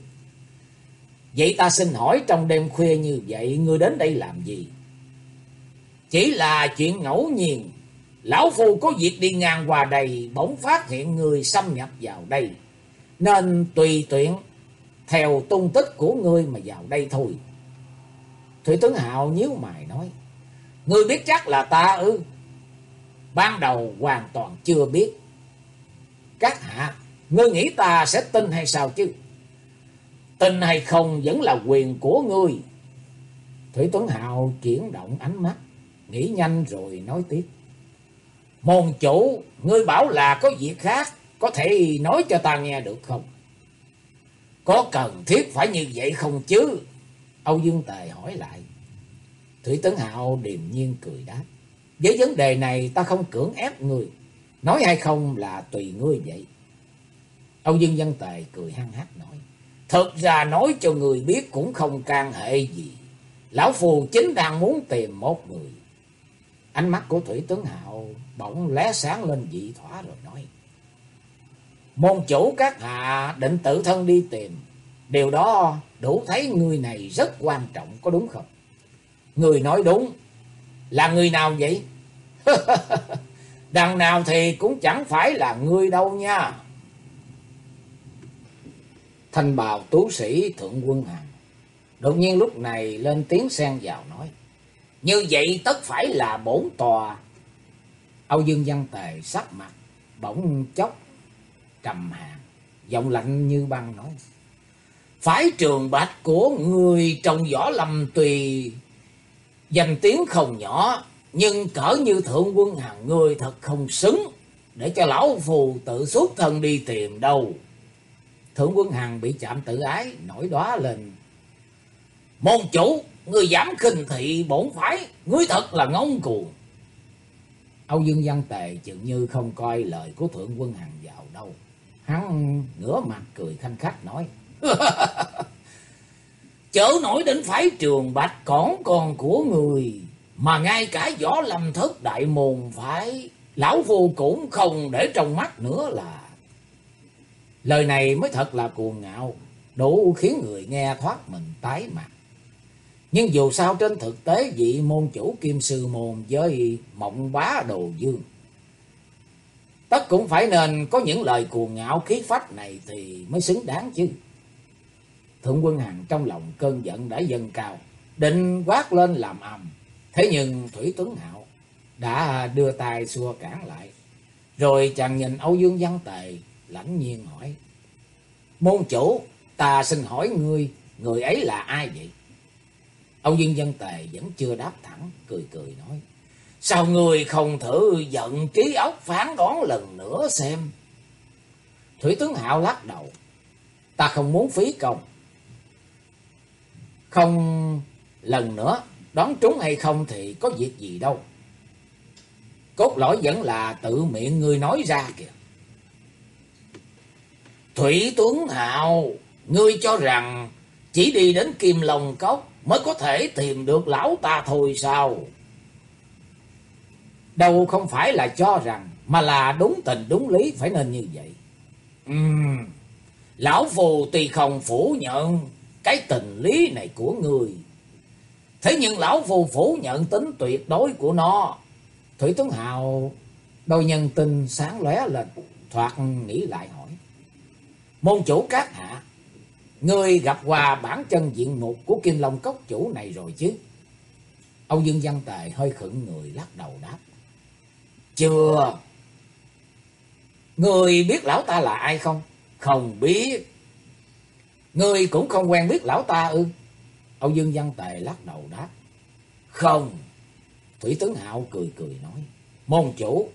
Vậy ta xin hỏi trong đêm khuya như vậy, ngươi đến đây làm gì? Chỉ là chuyện ngẫu nhiên. Lão phu có việc đi ngang qua đây, bỗng phát hiện người xâm nhập vào đây. Nên tùy tuyển theo tung tích của ngươi mà vào đây thôi. Thủy tướng Hạo nhíu mày nói. Ngươi biết chắc là ta ư? Ban đầu hoàn toàn chưa biết. Các hạ, ngươi nghĩ ta sẽ tin hay sao chứ? Tin hay không vẫn là quyền của ngươi. Thủy Tuấn Hào chuyển động ánh mắt, nghĩ nhanh rồi nói tiếp. Môn chủ, ngươi bảo là có việc khác, có thể nói cho ta nghe được không? Có cần thiết phải như vậy không chứ? Âu Dương Tề hỏi lại. Thủy Tấn Hạo điềm nhiên cười đáp. Với vấn đề này ta không cưỡng ép người. Nói hay không là tùy ngươi vậy. Âu Dương Văn Tề cười hăng hát nói. Thật ra nói cho người biết cũng không can hệ gì. Lão Phù chính đang muốn tìm một người. Ánh mắt của Thủy Tướng Hạo bỗng lé sáng lên dị thỏa rồi nói. Môn chủ các hạ định tự thân đi tìm. Điều đó đủ thấy người này rất quan trọng có đúng không? Người nói đúng. Là người nào vậy? <laughs> Đằng nào thì cũng chẳng phải là người đâu nha. Thanh bào tú sĩ thượng quân hằng. Đột nhiên lúc này lên tiếng xen vào nói. Như vậy tất phải là bổn tòa. Âu Dương Văn Tề sắc mặt, bỗng chốc, trầm hàng, giọng lạnh như băng nói phái trường bạch của người trong võ lâm tùy danh tiếng không nhỏ, nhưng cỡ như thượng quân hàng người thật không xứng để cho lão phù tự xuất thân đi tìm đâu. Thượng quân hàng bị chạm tự ái, nổi đóa lên. Môn chủ, người dám khinh thị bổn phái, ngươi thật là ngông cuồng. Âu Dương Văn Tề chừng như không coi lời của Thượng quân Hằng vào đâu. Hắn ngửa mặt cười khanh khách nói. <laughs> Chớ nổi đến phái trường bạch cỏn còn của người, mà ngay cả võ lâm thất đại môn phải, lão phu cũng không để trong mắt nữa là. Lời này mới thật là cuồng ngạo, đủ khiến người nghe thoát mình tái mặt. Nhưng dù sao trên thực tế vị môn chủ kim sư môn với mộng bá đồ dương. Tất cũng phải nên có những lời cuồng ngạo khí phách này thì mới xứng đáng chứ. Thượng quân Hằng trong lòng cơn giận đã dâng cao, định quát lên làm ầm. Thế nhưng Thủy Tuấn Hạo đã đưa tay xua cản lại. Rồi chàng nhìn Âu Dương Văn Tề, lãnh nhiên hỏi. Môn chủ, ta xin hỏi ngươi, người ấy là ai vậy? Âu Dương Văn Tề vẫn chưa đáp thẳng, cười cười nói. Sao người không thử giận trí óc phán đoán lần nữa xem? Thủy tướng Hạo lắc đầu. Ta không muốn phí công. Không lần nữa, đoán trúng hay không thì có việc gì đâu. Cốt lõi vẫn là tự miệng người nói ra kìa. Thủy Tuấn Hạo, ngươi cho rằng chỉ đi đến Kim Long Cốc mới có thể tìm được lão ta thôi sao? Đâu không phải là cho rằng, mà là đúng tình đúng lý phải nên như vậy. Ừm, lão phù tuy không phủ nhận cái tình lý này của người. Thế nhưng lão phù phủ nhận tính tuyệt đối của nó. Thủy Tuấn Hào đôi nhân tình sáng lóe lên, thoạt nghĩ lại hỏi. Môn chủ các hạ, người gặp qua bản chân diện mục của Kim Long Cốc chủ này rồi chứ? Âu Dương Văn Tề hơi khựng người lắc đầu đáp. Chưa. Người biết lão ta là ai không? Không biết ngươi cũng không quen biết lão ta ư? Âu Dương Văn Tề lắc đầu đáp. Không. Thủy Tướng Hạo cười cười nói. Môn chủ,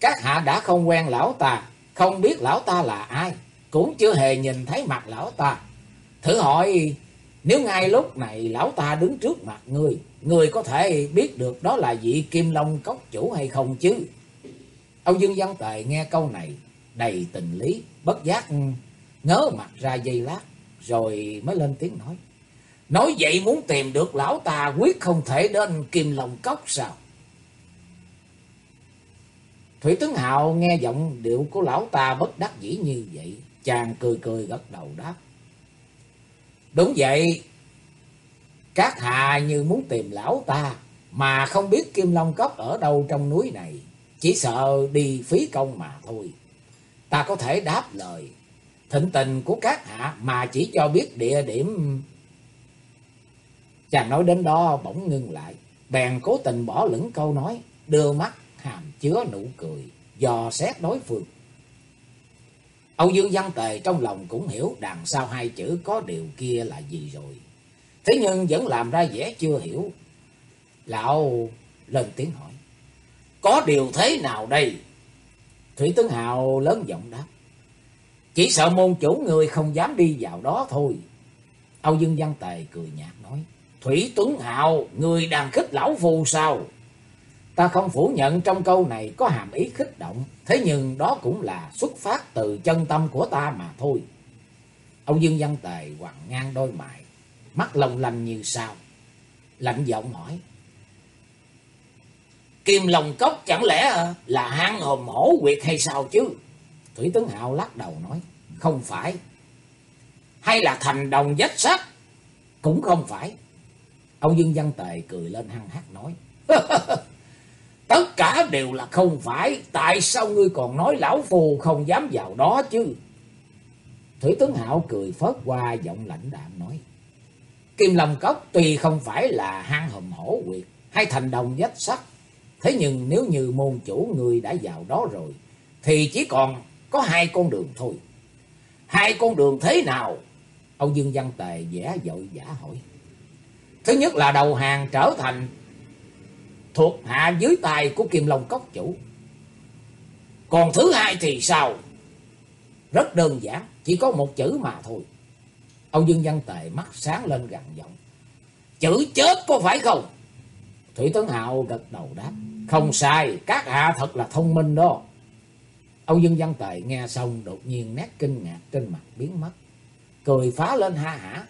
các hạ đã không quen lão ta, không biết lão ta là ai, cũng chưa hề nhìn thấy mặt lão ta. Thử hỏi, nếu ngay lúc này lão ta đứng trước mặt người, người có thể biết được đó là vị Kim Long Cốc chủ hay không chứ? Âu Dương Văn Tề nghe câu này đầy tình lý, bất giác ngớ mặt ra dây lát, rồi mới lên tiếng nói. Nói vậy muốn tìm được lão ta quyết không thể đến Kim Long Cốc sao? Thủy Tướng Hạo nghe giọng điệu của lão ta bất đắc dĩ như vậy, chàng cười cười gật đầu đáp. Đúng vậy, các hạ như muốn tìm lão ta, mà không biết Kim Long Cốc ở đâu trong núi này, chỉ sợ đi phí công mà thôi. Ta có thể đáp lời, thịnh tình của các hạ mà chỉ cho biết địa điểm. Chàng nói đến đó bỗng ngưng lại, bèn cố tình bỏ lửng câu nói, đưa mắt hàm chứa nụ cười, dò xét đối phương. Âu Dương Văn Tề trong lòng cũng hiểu đằng sau hai chữ có điều kia là gì rồi. Thế nhưng vẫn làm ra vẻ chưa hiểu. Lão lên tiếng hỏi. Có điều thế nào đây? Thủy Tướng Hào lớn giọng đáp. Chỉ sợ môn chủ người không dám đi vào đó thôi. Âu Dương Văn Tề cười nhạt nói. Thủy Tuấn Hào, người đang khích lão phù sao? Ta không phủ nhận trong câu này có hàm ý khích động, thế nhưng đó cũng là xuất phát từ chân tâm của ta mà thôi. Âu Dương Văn Tề hoàng ngang đôi mày, mắt lồng lành như sao. Lạnh giọng hỏi. Kim lồng Cốc chẳng lẽ là hang hồn hổ quyệt hay sao chứ? Thủy Tướng Hạo lắc đầu nói. Không phải. Hay là thành đồng dách sắt? Cũng không phải. Âu Dương Văn Tề cười lên hăng hát nói. <laughs> Tất cả đều là không phải. Tại sao ngươi còn nói lão phù không dám vào đó chứ? Thủy tướng Hạo cười phớt qua giọng lạnh đạm nói. Kim Long Cốc tuy không phải là hang hầm hổ quyệt hay thành đồng dách sắt. Thế nhưng nếu như môn chủ người đã vào đó rồi. Thì chỉ còn có hai con đường thôi. Hai con đường thế nào? Âu Dương Văn Tề vẽ dội giả hỏi. Thứ nhất là đầu hàng trở thành thuộc hạ dưới tay của Kim Long Cốc chủ. Còn thứ hai thì sao? Rất đơn giản, chỉ có một chữ mà thôi. Âu Dương Văn Tề mắt sáng lên gằn giọng. Chữ chết có phải không? Thủy Tấn Hạo gật đầu đáp. Không sai, các hạ thật là thông minh đó. Âu Dương Văn Tề nghe xong đột nhiên nét kinh ngạc trên mặt biến mất. Cười phá lên ha hả,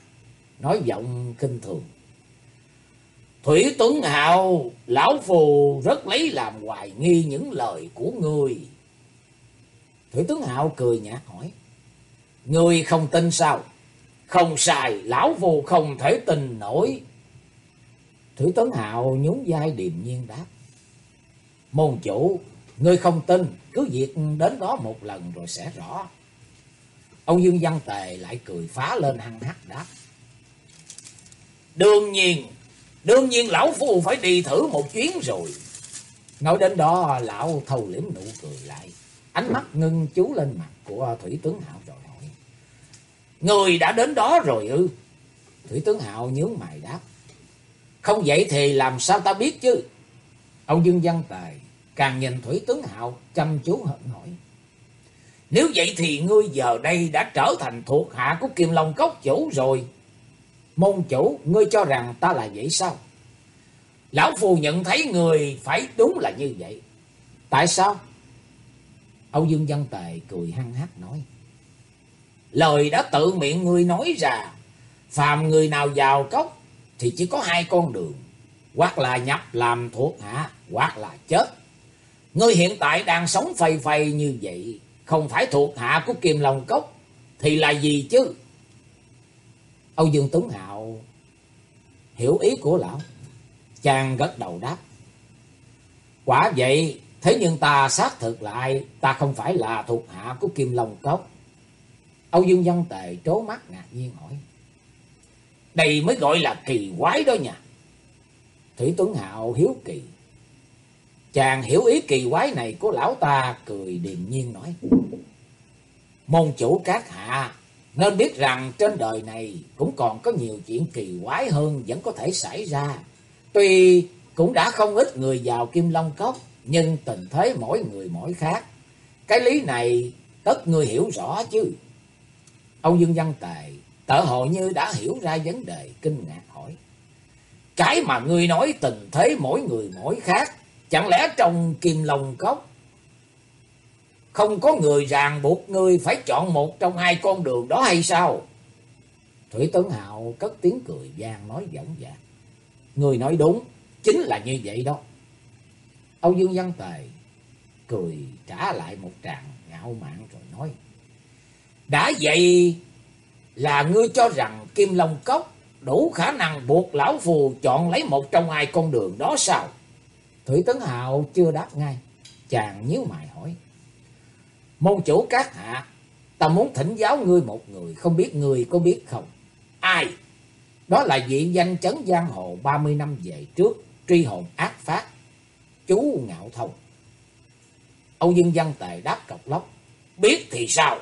nói giọng kinh thường. Thủy Tuấn Hào, Lão Phù rất lấy làm hoài nghi những lời của người. Thủy Tuấn Hào cười nhạt hỏi, Người không tin sao? Không sai, lão phù không thể tin nổi. Thủy Tuấn Hạo nhún vai điềm nhiên đáp. Môn chủ, ngươi không tin, cứ việc đến đó một lần rồi sẽ rõ. Ông Dương Văn Tề lại cười phá lên hăng hắc đáp. Đương nhiên, đương nhiên lão phu phải đi thử một chuyến rồi. Nói đến đó, lão thâu liếm nụ cười lại. Ánh mắt ngưng chú lên mặt của Thủy Tướng Hạo rồi hỏi. Người đã đến đó rồi ư? Thủy Tướng Hạo nhướng mày đáp. Không vậy thì làm sao ta biết chứ? Ông Dương Văn Tài càng nhìn Thủy Tướng Hạo chăm chú hận nổi. Nếu vậy thì ngươi giờ đây đã trở thành thuộc hạ của Kim Long Cốc chủ rồi. Môn chủ, ngươi cho rằng ta là vậy sao? Lão phù nhận thấy người phải đúng là như vậy. Tại sao? Âu Dương Văn Tề cười hăng hắc nói. Lời đã tự miệng ngươi nói ra. Phàm người nào vào cốc thì chỉ có hai con đường. Hoặc là nhập làm thuộc hạ, hoặc là chết. Ngươi hiện tại đang sống phầy phầy như vậy. Không phải thuộc hạ của Kim Long Cốc. Thì là gì chứ? Âu Dương Tuấn Hạo hiểu ý của lão. Chàng gật đầu đáp. Quả vậy, thế nhưng ta xác thực lại, ta không phải là thuộc hạ của Kim Long Cốc. Âu Dương Văn Tề trố mắt ngạc nhiên hỏi. Đây mới gọi là kỳ quái đó nha. Thủy Tuấn Hạo hiếu kỳ. Chàng hiểu ý kỳ quái này của lão ta cười điềm nhiên nói. Môn chủ các hạ nên biết rằng trên đời này cũng còn có nhiều chuyện kỳ quái hơn vẫn có thể xảy ra. Tuy cũng đã không ít người vào Kim Long Cốc, nhưng tình thế mỗi người mỗi khác. Cái lý này tất người hiểu rõ chứ. Ông Dương Văn Tề tở hồ như đã hiểu ra vấn đề kinh ngạc hỏi. Cái mà ngươi nói tình thế mỗi người mỗi khác, chẳng lẽ trong Kim Long Cốc không có người ràng buộc ngươi phải chọn một trong hai con đường đó hay sao? Thủy Tấn Hạo cất tiếng cười vang nói giọng dạc. Người nói đúng, chính là như vậy đó. Âu Dương Văn Tề cười trả lại một tràng ngạo mạn rồi nói. Đã vậy là ngươi cho rằng Kim Long Cốc đủ khả năng buộc Lão Phù chọn lấy một trong hai con đường đó sao? Thủy Tấn Hạo chưa đáp ngay. Chàng nhíu mày hỏi. Môn chủ các hạ, ta muốn thỉnh giáo ngươi một người, không biết ngươi có biết không? Ai? Đó là vị danh chấn giang hồ 30 năm về trước, truy hồn ác phát, chú Ngạo Thông. Âu Dương Văn Tề đáp cọc lóc, biết thì sao?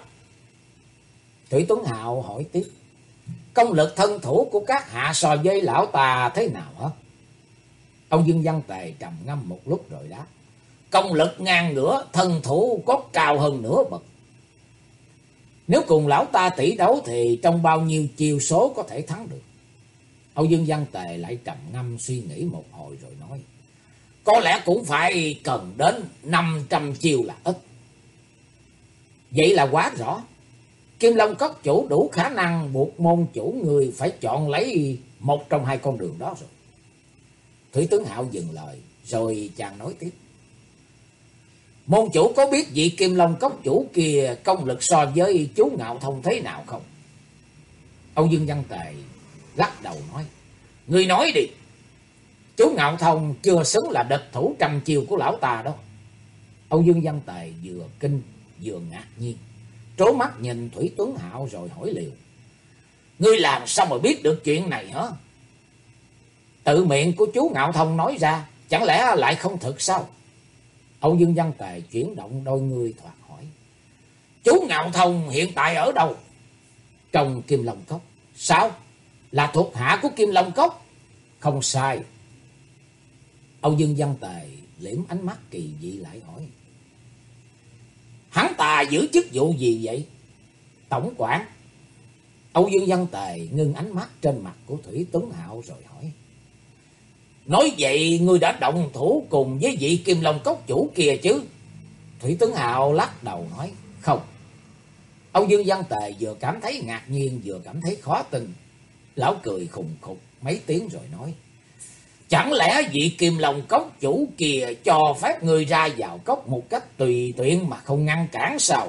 Thủy Tuấn Hạo hỏi tiếp, công lực thân thủ của các hạ so với lão ta thế nào hả? Ông Dương Văn Tề trầm ngâm một lúc rồi đáp, công lực ngang ngửa, thân thủ có cao hơn nửa bậc. Nếu cùng lão ta tỷ đấu thì trong bao nhiêu chiêu số có thể thắng được. Âu Dương Văn Tề lại trầm ngâm suy nghĩ một hồi rồi nói. Có lẽ cũng phải cần đến 500 chiêu là ít. Vậy là quá rõ. Kim Long Cốc chủ đủ khả năng buộc môn chủ người phải chọn lấy một trong hai con đường đó rồi. Thủy tướng Hạo dừng lời, rồi chàng nói tiếp. Môn chủ có biết vị Kim Long Cốc chủ kia công lực so với chú Ngạo Thông thế nào không? Âu Dương Văn Tề lắc đầu nói. Người nói đi. Chú Ngạo Thông chưa xứng là địch thủ trăm chiều của lão ta đâu. Âu Dương Văn Tề vừa kinh vừa ngạc nhiên. Trố mắt nhìn Thủy Tuấn Hạo rồi hỏi liều. Ngươi làm sao mà biết được chuyện này hả? Tự miệng của chú Ngạo Thông nói ra. Chẳng lẽ lại không thực sao? Âu Dương Văn Tề chuyển động đôi người thoạt hỏi. Chú Ngạo Thông hiện tại ở đâu? Trong Kim Long Cốc. Sao? Là thuộc hạ của Kim Long Cốc? Không sai. Âu Dương Văn Tề liễm ánh mắt kỳ dị lại hỏi. Hắn ta giữ chức vụ gì vậy? Tổng quản. Âu Dương Văn Tề ngưng ánh mắt trên mặt của Thủy Tuấn Hạo rồi hỏi. Nói vậy ngươi đã động thủ cùng với vị Kim Long Cốc chủ kia chứ? Thủy tướng Hạo lắc đầu nói. Không. Âu Dương Văn Tề vừa cảm thấy ngạc nhiên vừa cảm thấy khó tin. Lão cười khùng khục mấy tiếng rồi nói. Chẳng lẽ vị Kim Long Cốc chủ kia cho phép người ra vào cốc một cách tùy tiện mà không ngăn cản sao?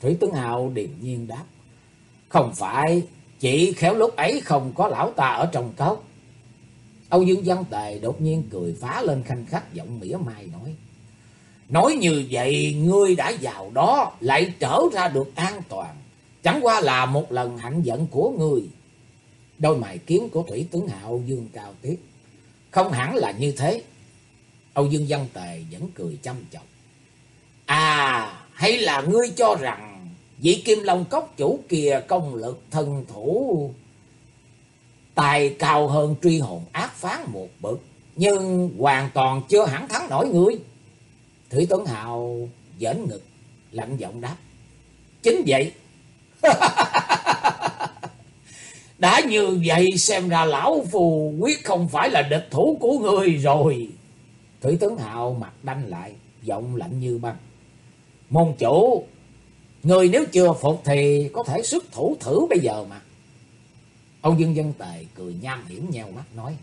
Thủy Tướng Hào điềm nhiên đáp. Không phải, chỉ khéo lúc ấy không có lão ta ở trong cốc. Âu Dương Văn Tề đột nhiên cười phá lên khanh khách giọng mỉa mai nói. Nói như vậy, ngươi đã vào đó, lại trở ra được an toàn. Chẳng qua là một lần hạnh giận của ngươi. Đôi mày kiếm của Thủy Tướng Hạo Dương cao tiếp. Không hẳn là như thế. Âu Dương Văn Tề vẫn cười chăm chọc. À, hay là ngươi cho rằng vị Kim Long Cốc chủ kia công lực thân thủ tài cao hơn truy hồn ác phán một bậc, nhưng hoàn toàn chưa hẳn thắng nổi ngươi. Thủy Tuấn Hào giỡn ngực, lạnh giọng đáp. Chính vậy. <laughs> Đã như vậy xem ra lão phù quyết không phải là địch thủ của người rồi. Thủy Tuấn Hào mặt đanh lại, giọng lạnh như băng. Môn chủ, người nếu chưa phục thì có thể xuất thủ thử bây giờ mà. Ông Dương Dân Tề cười nham hiểm nheo mắt nói.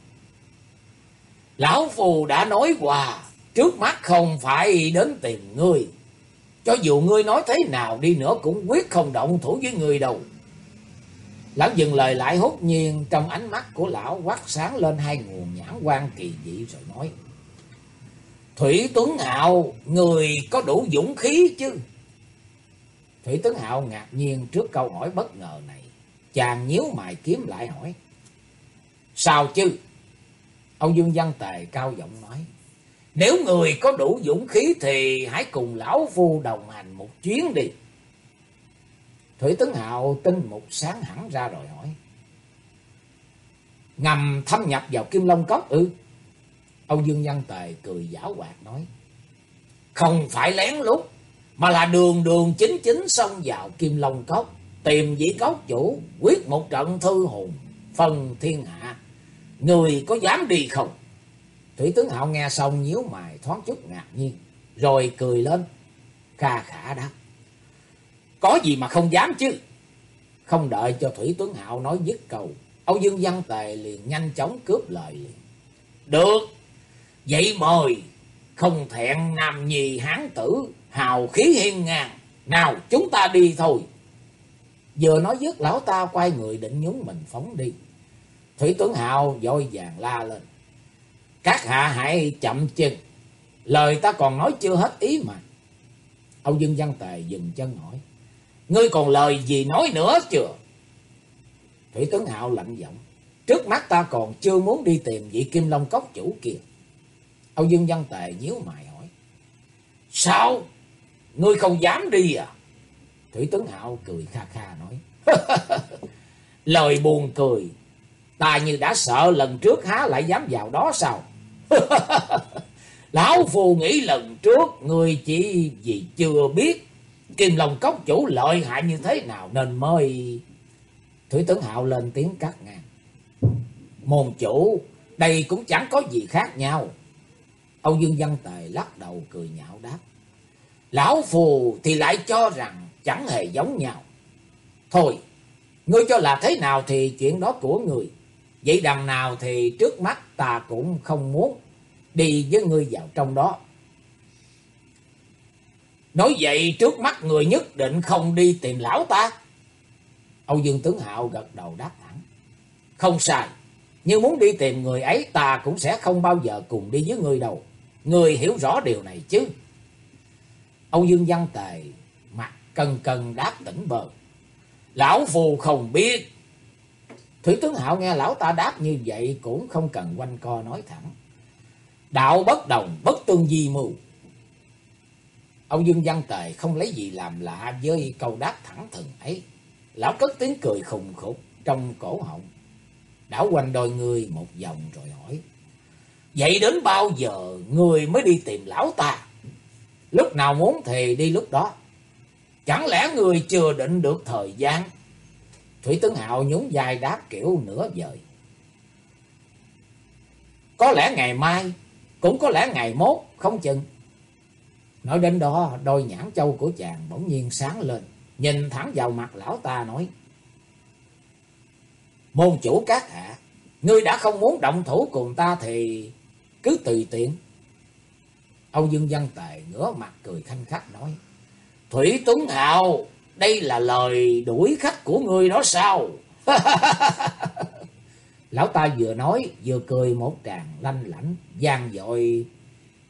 Lão Phù đã nói qua, trước mắt không phải đến tìm ngươi. Cho dù ngươi nói thế nào đi nữa cũng quyết không động thủ với ngươi đâu. Lão dừng lời lại hốt nhiên trong ánh mắt của lão quát sáng lên hai nguồn nhãn quan kỳ dị rồi nói. Thủy Tuấn Hạo, người có đủ dũng khí chứ? Thủy Tuấn Hạo ngạc nhiên trước câu hỏi bất ngờ này. Chàng nhíu mày kiếm lại hỏi. Sao chứ? Ông Dương Văn Tề cao giọng nói. Nếu người có đủ dũng khí thì hãy cùng lão phu đồng hành một chuyến đi. Thủy Tấn Hạo tinh mục sáng hẳn ra rồi hỏi. Ngầm thâm nhập vào Kim Long Cốc ư? Ông Dương Văn Tề cười giả hoạt nói. Không phải lén lút, mà là đường đường chính chính xông vào Kim Long Cốc tìm vị cốc chủ, quyết một trận thư hồn, phân thiên hạ. Người có dám đi không? Thủy tướng Hạo nghe xong nhíu mày thoáng chút ngạc nhiên, rồi cười lên, kha khả đáp. Có gì mà không dám chứ? Không đợi cho Thủy tướng Hạo nói dứt câu, Âu Dương Văn Tề liền nhanh chóng cướp lời liền. Được, vậy mời, không thẹn nam nhì hán tử, hào khí hiên ngang. Nào chúng ta đi thôi. Vừa nói dứt, lão ta quay người định nhún mình phóng đi. Thủy Tuấn Hạo vội vàng la lên. Các hạ hãy chậm chân. Lời ta còn nói chưa hết ý mà. Âu Dương Văn Tề dừng chân hỏi. Ngươi còn lời gì nói nữa chưa? Thủy Tuấn Hạo lạnh giọng. Trước mắt ta còn chưa muốn đi tìm vị Kim Long Cốc chủ kia. Âu Dương Văn Tề nhíu mày hỏi. Sao? Ngươi không dám đi à? Thủy Tuấn Hạo cười kha kha nói. <laughs> Lời buồn cười. Ta như đã sợ lần trước há lại dám vào đó sao? <laughs> Lão Phù nghĩ lần trước người chỉ vì chưa biết Kim Long Cốc chủ lợi hại như thế nào nên mới... Thủy Tuấn Hạo lên tiếng cắt ngang. Môn chủ, đây cũng chẳng có gì khác nhau. Âu Dương Văn Tề lắc đầu cười nhạo đáp. Lão Phù thì lại cho rằng chẳng hề giống nhau. Thôi, ngươi cho là thế nào thì chuyện đó của người. Vậy đằng nào thì trước mắt ta cũng không muốn đi với ngươi vào trong đó. Nói vậy trước mắt người nhất định không đi tìm lão ta. Âu Dương Tướng Hạo gật đầu đáp thẳng. Không sai, nhưng muốn đi tìm người ấy ta cũng sẽ không bao giờ cùng đi với ngươi đâu. Ngươi hiểu rõ điều này chứ. Âu Dương Văn Tề cần cần đáp tỉnh bờ. Lão phù không biết. Thủy tướng Hạo nghe lão ta đáp như vậy cũng không cần quanh co nói thẳng. Đạo bất đồng, bất tương di mưu. Ông Dương Văn Tề không lấy gì làm lạ với câu đáp thẳng thừng ấy. Lão cất tiếng cười khùng khục trong cổ họng. Đảo quanh đôi người một vòng rồi hỏi. Vậy đến bao giờ người mới đi tìm lão ta? Lúc nào muốn thì đi lúc đó. Chẳng lẽ người chưa định được thời gian? Thủy Tướng Hạo nhún dài đáp kiểu nửa vời. Có lẽ ngày mai, cũng có lẽ ngày mốt, không chừng. Nói đến đó, đôi nhãn châu của chàng bỗng nhiên sáng lên, nhìn thẳng vào mặt lão ta nói. Môn chủ các hạ, ngươi đã không muốn động thủ cùng ta thì cứ tùy tiện. Âu Dương Văn Tề ngửa mặt cười khanh khách nói. Thủy Tuấn Hào, đây là lời đuổi khách của người đó sao? <laughs> Lão ta vừa nói vừa cười một tràng lanh lảnh, gian dội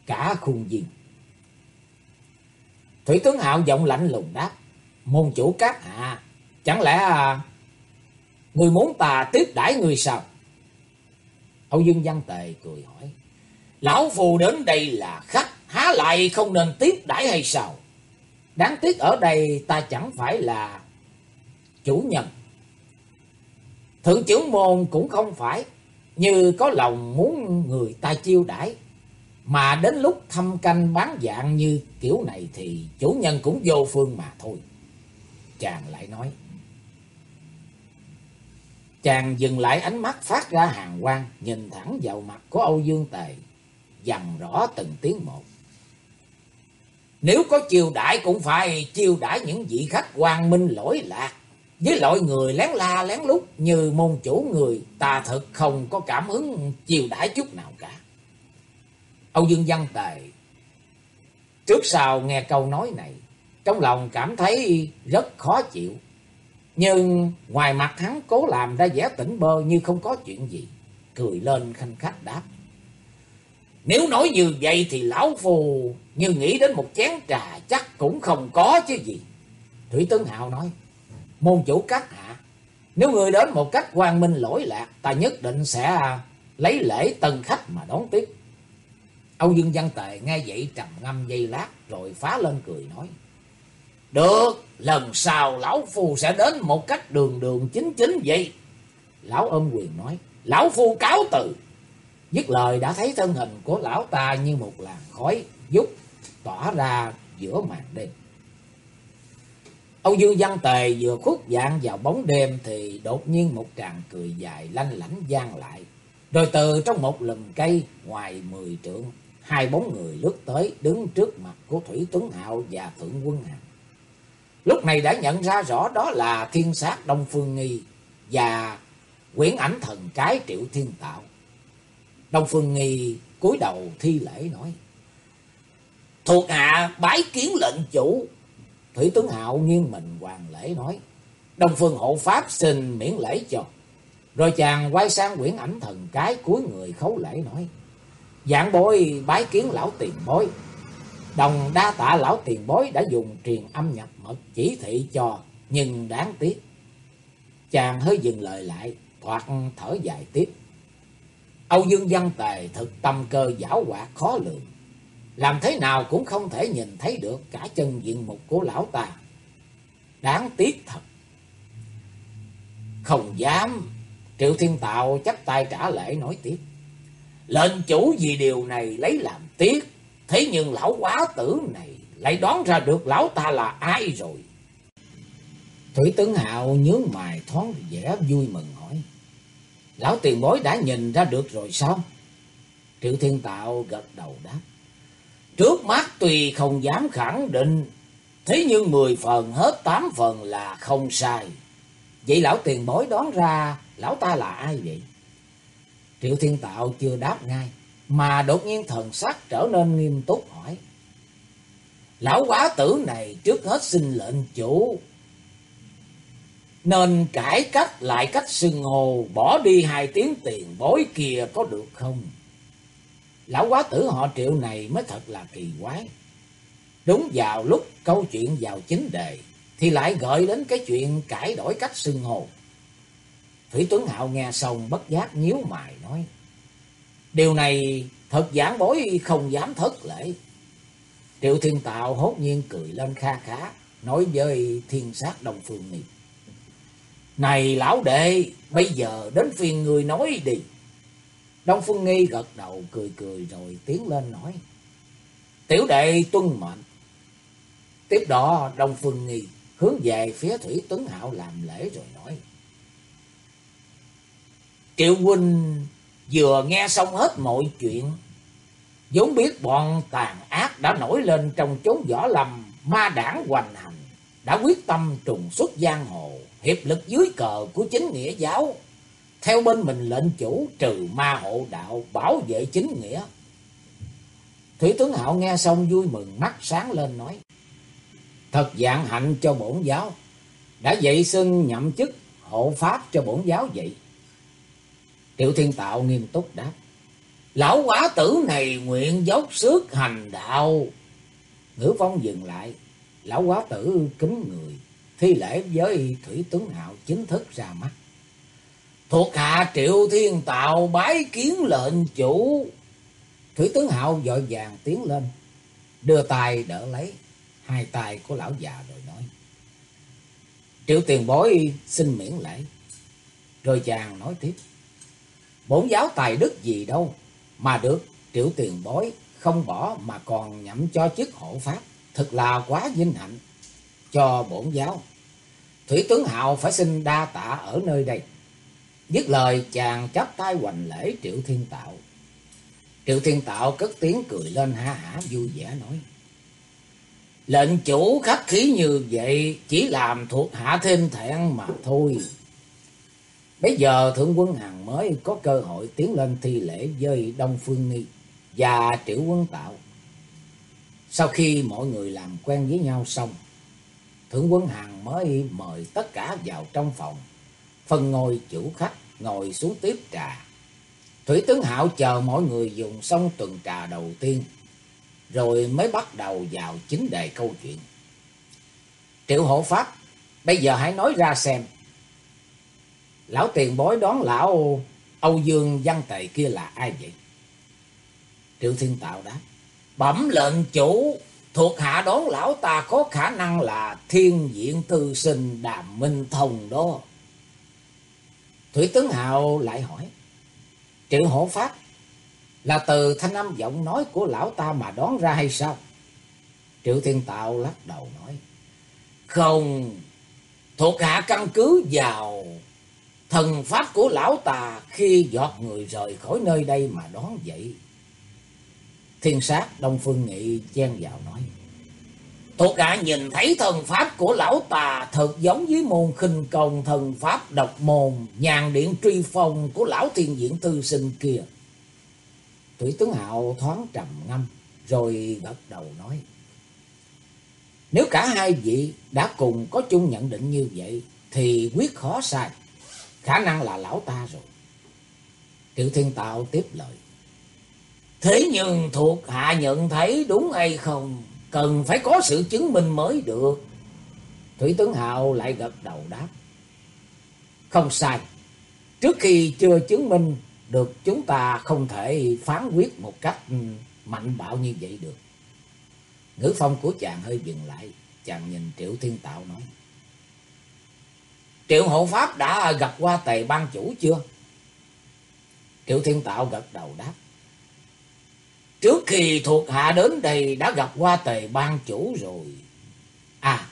cả khung viên. Thủy Tuấn Hạo giọng lạnh lùng đáp, môn chủ các hạ, chẳng lẽ à, người muốn ta tiếp đãi người sao? Âu Dương Văn Tề cười hỏi, lão phù đến đây là khách, há lại không nên tiếp đãi hay sao? Đáng tiếc ở đây ta chẳng phải là chủ nhân. Thượng trưởng môn cũng không phải như có lòng muốn người ta chiêu đãi Mà đến lúc thăm canh bán dạng như kiểu này thì chủ nhân cũng vô phương mà thôi. Chàng lại nói. Chàng dừng lại ánh mắt phát ra hàng quang, nhìn thẳng vào mặt của Âu Dương Tề, dằn rõ từng tiếng một. Nếu có chiêu đãi cũng phải chiêu đãi những vị khách quang minh lỗi lạc. Với loại người lén la lén lút như môn chủ người ta thật không có cảm hứng chiêu đãi chút nào cả. Âu Dương Văn Tề trước sau nghe câu nói này, trong lòng cảm thấy rất khó chịu. Nhưng ngoài mặt hắn cố làm ra vẻ tỉnh bơ như không có chuyện gì, cười lên khanh khách đáp. Nếu nói như vậy thì lão phù như nghĩ đến một chén trà chắc cũng không có chứ gì. Thủy Tấn Hạo nói, môn chủ các hạ, nếu người đến một cách quang minh lỗi lạc, ta nhất định sẽ lấy lễ tân khách mà đón tiếp. Âu Dương Văn Tề nghe vậy trầm ngâm dây lát rồi phá lên cười nói. Được, lần sau lão phu sẽ đến một cách đường đường chính chính vậy. Lão ôm quyền nói, lão phu cáo từ. Dứt lời đã thấy thân hình của lão ta như một làn khói dút tỏa ra giữa màn đêm. Âu Dương Văn Tề vừa khuất dạng vào bóng đêm thì đột nhiên một tràng cười dài lanh lảnh gian lại. Rồi từ trong một lùm cây ngoài mười trượng, hai bóng người lướt tới đứng trước mặt của Thủy Tuấn Hạo và Thượng Quân Hằng. Lúc này đã nhận ra rõ đó là thiên sát Đông Phương Nghi và quyển ảnh thần cái Triệu Thiên Tạo. Đông Phương Nghi cúi đầu thi lễ nói. Thuộc hạ bái kiến lệnh chủ. Thủy tướng Hạo nghiêng mình hoàng lễ nói. Đông Phương hộ pháp xin miễn lễ cho. Rồi chàng quay sang quyển ảnh thần cái cuối người khấu lễ nói. Dạng bối bái kiến lão tiền bối. Đồng đa tạ lão tiền bối đã dùng truyền âm nhập mật chỉ thị cho. Nhưng đáng tiếc. Chàng hơi dừng lời lại. Thoạt thở dài tiếp. Âu Dương Văn Tề thực tâm cơ giảo hoạt khó lường. Làm thế nào cũng không thể nhìn thấy được cả chân diện mục của lão ta. Đáng tiếc thật. Không dám. Triệu Thiên Tạo chấp tay trả lễ nói tiếp. Lệnh chủ vì điều này lấy làm tiếc. Thế nhưng lão quá tử này lại đoán ra được lão ta là ai rồi. Thủy tướng Hạo nhướng mày thoáng vẻ vui mừng. Lão tiền bối đã nhìn ra được rồi sao? Triệu Thiên Tạo gật đầu đáp. Trước mắt tuy không dám khẳng định, thế nhưng mười phần hết tám phần là không sai. Vậy lão tiền bối đoán ra lão ta là ai vậy? Triệu Thiên Tạo chưa đáp ngay, mà đột nhiên thần sắc trở nên nghiêm túc hỏi. Lão quá tử này trước hết xin lệnh chủ nên cải cách lại cách xưng hồ, bỏ đi hai tiếng tiền bối kia có được không? Lão quá tử họ triệu này mới thật là kỳ quái. Đúng vào lúc câu chuyện vào chính đề, thì lại gợi đến cái chuyện cải đổi cách xưng hồ. Thủy Tuấn Hạo nghe xong bất giác nhíu mày nói. Điều này thật giảng bối không dám thất lễ. Triệu Thiên Tạo hốt nhiên cười lên kha khá, nói với thiên sát Đông Phương Niệm. Này lão đệ, bây giờ đến phiên người nói đi. Đông Phương Nghi gật đầu cười cười rồi tiến lên nói. Tiểu đệ tuân mệnh. Tiếp đó Đông Phương Nghi hướng về phía Thủy Tuấn Hạo làm lễ rồi nói. Triệu huynh vừa nghe xong hết mọi chuyện. vốn biết bọn tàn ác đã nổi lên trong chốn võ lâm ma đảng hoành hành. Đã quyết tâm trùng xuất giang hồ hiệp lực dưới cờ của chính nghĩa giáo, theo bên mình lệnh chủ trừ ma hộ đạo, bảo vệ chính nghĩa. Thủy tướng Hạo nghe xong vui mừng mắt sáng lên nói, Thật dạng hạnh cho bổn giáo. Đã dậy xưng nhậm chức hộ pháp cho bổn giáo vậy. Triệu Thiên Tạo nghiêm túc đáp. Lão quả tử này nguyện dốc sức hành đạo. Ngữ phong dừng lại. Lão quá tử kính người. Thi lễ với Thủy tướng Hạo chính thức ra mắt. Thuộc hạ Triệu Thiên Tạo bái kiến lệnh chủ. Thủy tướng Hạo dội vàng tiến lên. Đưa tay đỡ lấy hai tay của lão già rồi nói. Triệu tiền bối, xin miễn lễ. Rồi chàng nói tiếp. Bổn giáo tài đức gì đâu, mà được triệu tiền bối không bỏ mà còn nhậm cho chức hộ pháp. Thật là quá vinh hạnh cho bổn giáo. Thủy tướng Hạo phải xin đa tạ ở nơi đây. Dứt lời chàng chắp tay hoành lễ Triệu Thiên Tạo. Triệu Thiên Tạo cất tiếng cười lên ha hả vui vẻ nói. Lệnh chủ khách khí như vậy chỉ làm thuộc hạ thêm thẹn mà thôi. Bây giờ Thượng quân Hằng mới có cơ hội tiến lên thi lễ với Đông Phương Nghi và Triệu Quân Tạo. Sau khi mọi người làm quen với nhau xong, Thượng quân Hằng mới mời tất cả vào trong phòng, phần ngồi chủ khách ngồi xuống tiếp trà. Thủy tướng Hạo chờ mọi người dùng xong tuần trà đầu tiên, rồi mới bắt đầu vào chính đề câu chuyện. Triệu hộ pháp, bây giờ hãy nói ra xem. Lão tiền bối đón lão Âu Dương Văn Tề kia là ai vậy? Triệu Thiên Tạo đáp. Bẩm lệnh chủ, thuộc hạ đón lão ta có khả năng là thiên diện thư sinh đàm minh thông đó. Thủy tướng Hào lại hỏi. Triệu Hổ pháp là từ thanh âm giọng nói của lão ta mà đoán ra hay sao? Triệu Thiên Tạo lắc đầu nói. Không, thuộc hạ căn cứ vào thần pháp của lão ta khi giọt người rời khỏi nơi đây mà đón vậy. Thiên sát Đông Phương Nghị chen vào nói. Thuộc hạ nhìn thấy thần pháp của lão tà thật giống với môn khinh công thần pháp độc môn, nhàn điện truy phong của lão thiên diễn tư sinh kia. Thủy tướng Hạo thoáng trầm ngâm, rồi gật đầu nói. Nếu cả hai vị đã cùng có chung nhận định như vậy, thì quyết khó sai. Khả năng là lão ta rồi. Triệu Thiên Tạo tiếp lời. Thế nhưng thuộc hạ nhận thấy đúng hay không? Cần phải có sự chứng minh mới được. Thủy tướng Hạo lại gật đầu đáp. Không sai. Trước khi chưa chứng minh được, chúng ta không thể phán quyết một cách mạnh bạo như vậy được. Ngữ phong của chàng hơi dừng lại. Chàng nhìn Triệu Thiên Tạo nói. Triệu hộ pháp đã gặp qua tề ban chủ chưa? Triệu Thiên Tạo gật đầu đáp. Trước khi thuộc hạ đến đây đã gặp qua tề ban chủ rồi. À,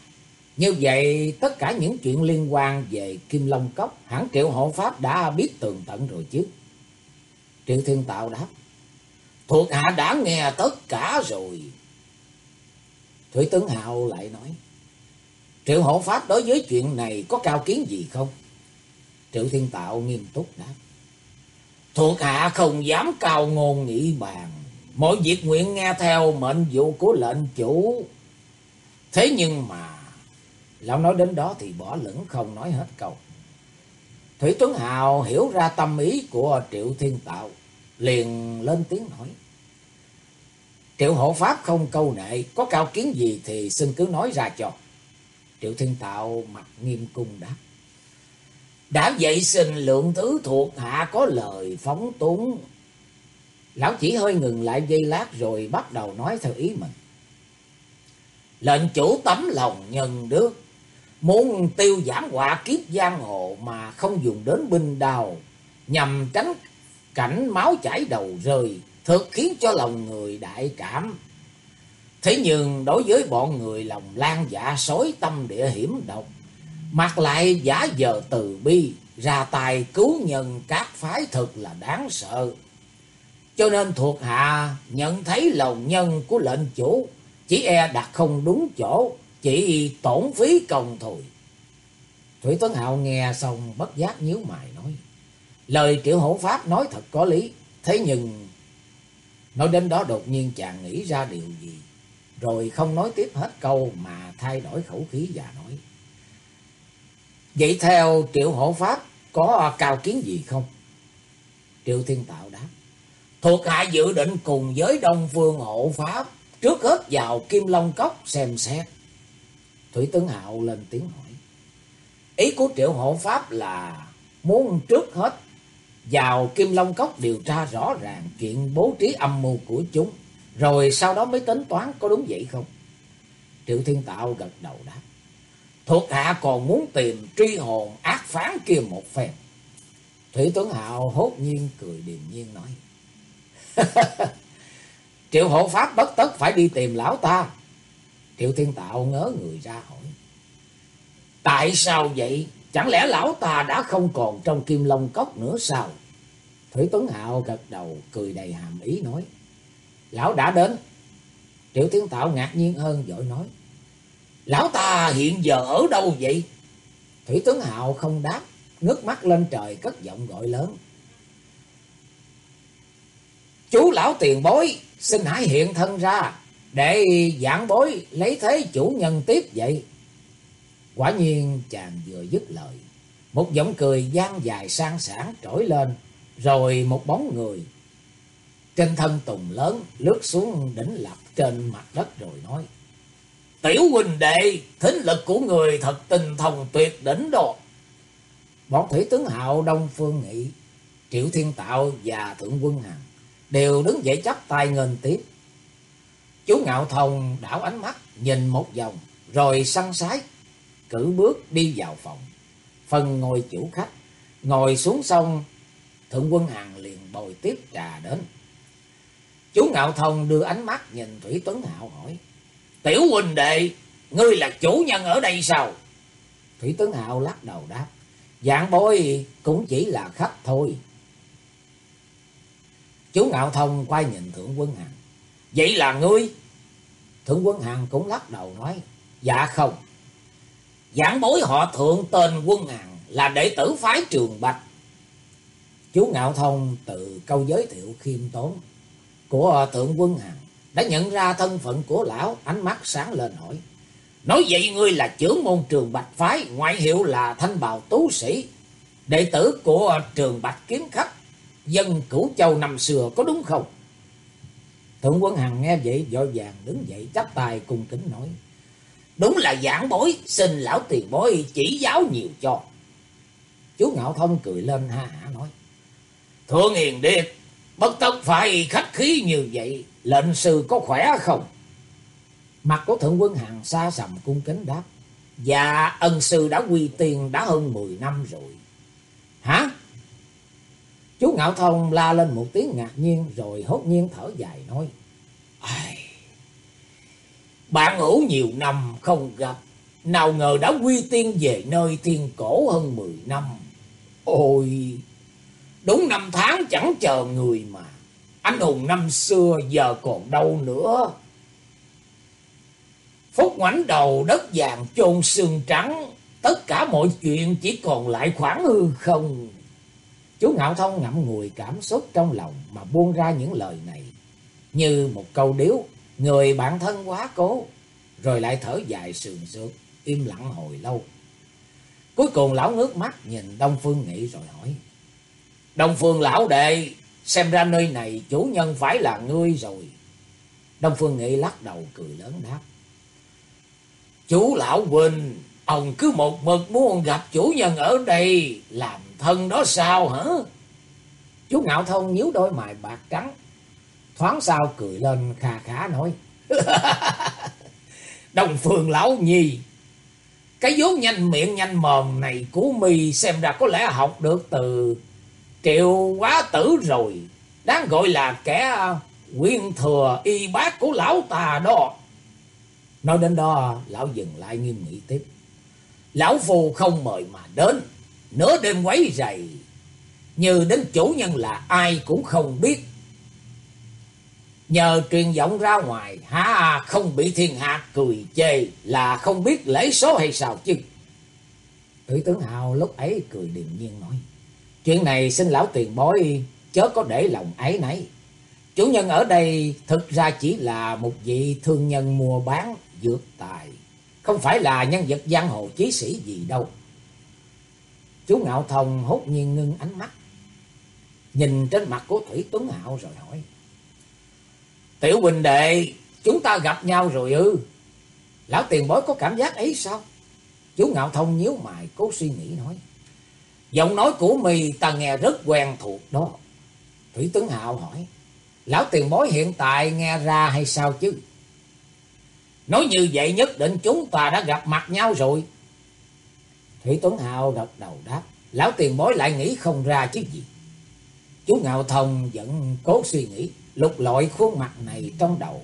như vậy tất cả những chuyện liên quan về Kim Long Cốc, hẳn triệu hộ pháp đã biết tường tận rồi chứ. Triệu Thiên Tạo đáp. Thuộc hạ đã nghe tất cả rồi. Thủy Tướng Hạo lại nói. Triệu hộ pháp đối với chuyện này có cao kiến gì không? Triệu Thiên Tạo nghiêm túc đáp. Thuộc hạ không dám cao ngôn nghị bàn. Mọi việc nguyện nghe theo mệnh vụ của lệnh chủ. Thế nhưng mà... Lão nói đến đó thì bỏ lửng không nói hết câu. Thủy Tuấn Hào hiểu ra tâm ý của Triệu Thiên Tạo. Liền lên tiếng nói Triệu hộ pháp không câu nệ. Có cao kiến gì thì xin cứ nói ra cho. Triệu Thiên Tạo mặt nghiêm cung đáp. Đã vậy xin lượng thứ thuộc hạ có lời phóng túng Lão chỉ hơi ngừng lại giây lát rồi bắt đầu nói theo ý mình. Lệnh chủ tấm lòng nhân đức, muốn tiêu giảm họa kiếp giang hồ mà không dùng đến binh đào, nhằm tránh cảnh máu chảy đầu rơi, thực khiến cho lòng người đại cảm. Thế nhưng đối với bọn người lòng lan dạ sói tâm địa hiểm độc, mặc lại giả giờ từ bi, ra tài cứu nhân các phái thực là đáng sợ. Cho nên thuộc hạ nhận thấy lòng nhân của lệnh chủ chỉ e đặt không đúng chỗ, chỉ tổn phí công thôi. Thủy Tuấn Hạo nghe xong bất giác nhíu mày nói. Lời triệu hổ pháp nói thật có lý, thế nhưng nói đến đó đột nhiên chàng nghĩ ra điều gì. rồi không nói tiếp hết câu mà thay đổi khẩu khí và nói. Vậy theo triệu hộ pháp có cao kiến gì không? Triệu Thiên Tạo đáp. Thuộc hạ dự định cùng với Đông Phương hộ pháp trước hết vào Kim Long Cốc xem xét. Thủy Tướng Hạo lên tiếng hỏi. Ý của triệu hộ pháp là muốn trước hết vào Kim Long Cốc điều tra rõ ràng chuyện bố trí âm mưu của chúng, rồi sau đó mới tính toán có đúng vậy không? Triệu Thiên Tạo gật đầu đáp. Thuộc hạ còn muốn tìm truy hồn ác phán kia một phen. Thủy Tuấn Hạo hốt nhiên cười điềm nhiên nói. <laughs> Triệu hộ pháp bất tất phải đi tìm lão ta. Triệu Thiên Tạo ngớ người ra hỏi. Tại sao vậy? Chẳng lẽ lão ta đã không còn trong kim long cốc nữa sao? Thủy Tuấn Hạo gật đầu cười đầy hàm ý nói. Lão đã đến. Triệu Thiên Tạo ngạc nhiên hơn dội nói. Lão ta hiện giờ ở đâu vậy? Thủy Tuấn Hạo không đáp, ngước mắt lên trời cất giọng gọi lớn. Chú lão tiền bối, xin hãy hiện thân ra, để giảng bối lấy thế chủ nhân tiếp vậy. Quả nhiên chàng vừa dứt lời, một giọng cười gian dài sang sản trỗi lên, rồi một bóng người trên thân tùng lớn lướt xuống đỉnh lập trên mặt đất rồi nói. Tiểu huynh đệ, thính lực của người thật tinh thông tuyệt đỉnh đó. Bọn thủy tướng hạo Đông Phương Nghị, Triệu Thiên Tạo và Thượng Quân Hằng đều đứng dậy chắp tay ngân tiếp. Chú Ngạo Thông đảo ánh mắt nhìn một vòng rồi săn sái cử bước đi vào phòng. Phần ngồi chủ khách, ngồi xuống xong, Thượng Quân Hằng liền bồi tiếp trà đến. Chú Ngạo Thông đưa ánh mắt nhìn Thủy Tuấn Hạo hỏi. Tiểu huynh đệ, ngươi là chủ nhân ở đây sao? Thủy Tuấn Hạo lắc đầu đáp. Dạng bối cũng chỉ là khách thôi. Chú Ngạo Thông quay nhìn Thượng Quân Hằng. Vậy là ngươi? Thượng Quân Hằng cũng lắc đầu nói. Dạ không. Giảng bối họ thượng tên Quân Hằng là đệ tử phái Trường Bạch. Chú Ngạo Thông từ câu giới thiệu khiêm tốn của Thượng Quân Hằng đã nhận ra thân phận của lão, ánh mắt sáng lên hỏi. Nói vậy ngươi là trưởng môn trường Bạch Phái, ngoại hiệu là Thanh Bào Tú Sĩ, đệ tử của trường Bạch Kiếm Khách, dân Cửu Châu năm xưa có đúng không? Thượng Quân Hằng nghe vậy vội vàng đứng dậy chắp tay cung kính nói. Đúng là giảng bối, xin lão tiền bối chỉ giáo nhiều cho. Chú Ngạo Thông cười lên ha hả nói. Thượng Hiền Điệt, bất tất phải khách khí như vậy, lệnh sư có khỏe không? Mặt của Thượng Quân Hằng xa sầm cung kính đáp. Dạ, ân sư đã quy tiền đã hơn 10 năm rồi. Hả? Chú Ngạo Thông la lên một tiếng ngạc nhiên rồi hốt nhiên thở dài nói. Ai... Bạn hữu nhiều năm không gặp, nào ngờ đã quy tiên về nơi tiên cổ hơn 10 năm. Ôi, đúng năm tháng chẳng chờ người mà. Anh hùng năm xưa giờ còn đâu nữa. Phúc ngoảnh đầu đất vàng chôn xương trắng. Tất cả mọi chuyện chỉ còn lại khoảng hư không. Chú Ngạo Thông ngậm ngùi cảm xúc trong lòng mà buông ra những lời này. Như một câu điếu, người bạn thân quá cố. Rồi lại thở dài sườn sượt, im lặng hồi lâu. Cuối cùng lão ngước mắt nhìn Đông Phương Nghị rồi hỏi. Đông Phương lão đệ, xem ra nơi này chủ nhân phải là ngươi rồi. Đông Phương Nghị lắc đầu cười lớn đáp. Chú lão huynh, ông cứ một mực muốn gặp chủ nhân ở đây, làm thân đó sao hả? Chú Ngạo Thông nhíu đôi mày bạc trắng, thoáng sao cười lên kha khá nói. <laughs> đồng Phương lão nhi, cái vốn nhanh miệng nhanh mồm này của mi xem ra có lẽ học được từ triệu quá tử rồi. Đáng gọi là kẻ quyên thừa y bác của lão tà đó. Nói đến đó, lão dừng lại nghiêm nghị tiếp. Lão phù không mời mà đến, nửa đêm quấy rầy. Như đến chủ nhân là ai cũng không biết. Nhờ truyền giọng ra ngoài, hả à không bị thiên hạ cười chê là không biết lễ số hay sao chứ. Thủy tướng Hào lúc ấy cười điềm nhiên nói. Chuyện này xin lão tiền bối chớ có để lòng ấy nấy. Chủ nhân ở đây thực ra chỉ là một vị thương nhân mua bán dược tài. Không phải là nhân vật giang hồ chí sĩ gì đâu. Chú Ngạo Thông hốt nhiên ngưng ánh mắt. Nhìn trên mặt của Thủy Tuấn Hạo rồi hỏi. Tiểu bình Đệ, chúng ta gặp nhau rồi ư? Lão tiền bối có cảm giác ấy sao? Chú Ngạo Thông nhíu mày cố suy nghĩ nói. Giọng nói của mì ta nghe rất quen thuộc đó. Thủy Tuấn Hạo hỏi. Lão tiền bối hiện tại nghe ra hay sao chứ? Nói như vậy nhất định chúng ta đã gặp mặt nhau rồi. Thủy Tuấn hào gật đầu đáp. Lão tiền bối lại nghĩ không ra chứ gì. Chú Ngạo Thông vẫn cố suy nghĩ. Lục lọi khuôn mặt này trong đầu.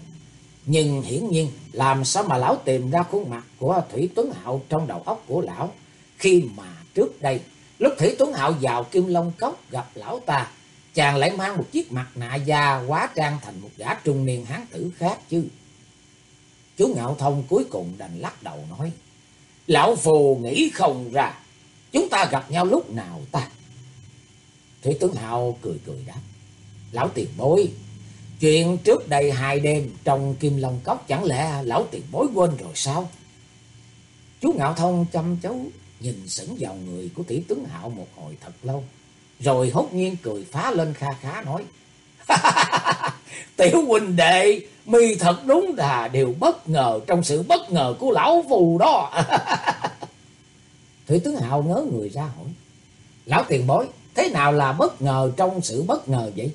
Nhưng hiển nhiên, làm sao mà lão tìm ra khuôn mặt của Thủy Tuấn Hạo trong đầu óc của lão. Khi mà trước đây, lúc Thủy Tuấn Hạo vào Kim Long Cốc gặp lão ta. Chàng lại mang một chiếc mặt nạ da quá trang thành một gã trung niên hán tử khác chứ. Chú Ngạo Thông cuối cùng đành lắc đầu nói. Lão Phù nghĩ không ra. Chúng ta gặp nhau lúc nào ta? Thủy Tướng Hạo cười cười đáp. Lão tiền bối. Chuyện trước đây hai đêm trong Kim Long Cốc chẳng lẽ lão tiền bối quên rồi sao? Chú Ngạo Thông chăm chú nhìn sững vào người của Thủy Tướng Hạo một hồi thật lâu. Rồi hốt nhiên cười phá lên kha khá nói. <laughs> Tiểu huynh đệ, mi thật đúng là điều bất ngờ trong sự bất ngờ của lão phù đó. <laughs> Thủy tướng Hào ngớ người ra hỏi. Lão tiền bối, thế nào là bất ngờ trong sự bất ngờ vậy?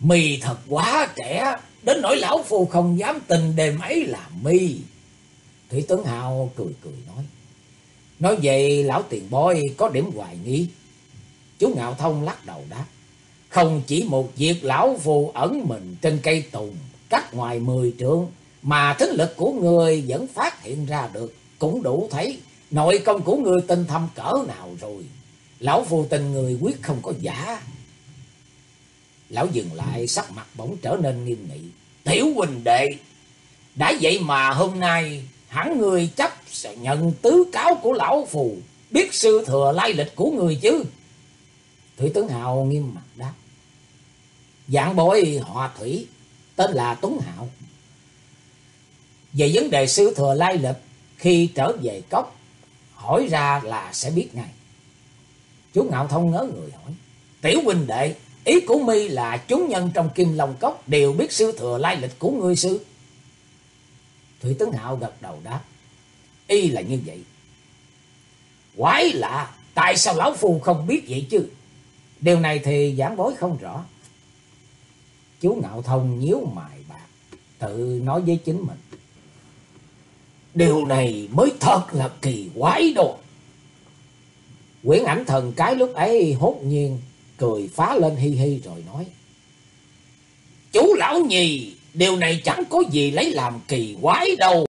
Mi thật quá trẻ, đến nỗi lão phù không dám tình đêm ấy là mi. Thủy tướng Hào cười cười nói. Nói vậy lão tiền bối có điểm hoài nghi. Chú Ngạo Thông lắc đầu đáp. Không chỉ một việc lão phù ẩn mình trên cây tùng cách ngoài mười trượng mà thính lực của người vẫn phát hiện ra được cũng đủ thấy nội công của người tinh thâm cỡ nào rồi. Lão phù tình người quyết không có giả. Lão dừng lại sắc mặt bỗng trở nên nghiêm nghị. Tiểu huynh đệ, đã vậy mà hôm nay hẳn người chấp sẽ nhận tứ cáo của lão phù, biết sư thừa lai lịch của người chứ. Thủy tướng Hào nghiêm mặt đáp. Dạng bối họ Thủy, tên là Tuấn Hạo. Về vấn đề sư thừa lai lịch, khi trở về cốc, hỏi ra là sẽ biết ngay. Chú Ngạo Thông ngớ người hỏi. Tiểu huynh đệ, ý của mi là chúng nhân trong kim long cốc đều biết sư thừa lai lịch của ngươi sư. Thủy Tuấn Hạo gật đầu đáp. Y là như vậy. Quái lạ, tại sao lão phù không biết vậy chứ? Điều này thì giảng bối không rõ. Chú Ngạo Thông nhíu mày bạc, tự nói với chính mình. Điều này mới thật là kỳ quái đồ. Quyển ảnh thần cái lúc ấy hốt nhiên, cười phá lên hi hi rồi nói. Chú lão nhì, điều này chẳng có gì lấy làm kỳ quái đâu.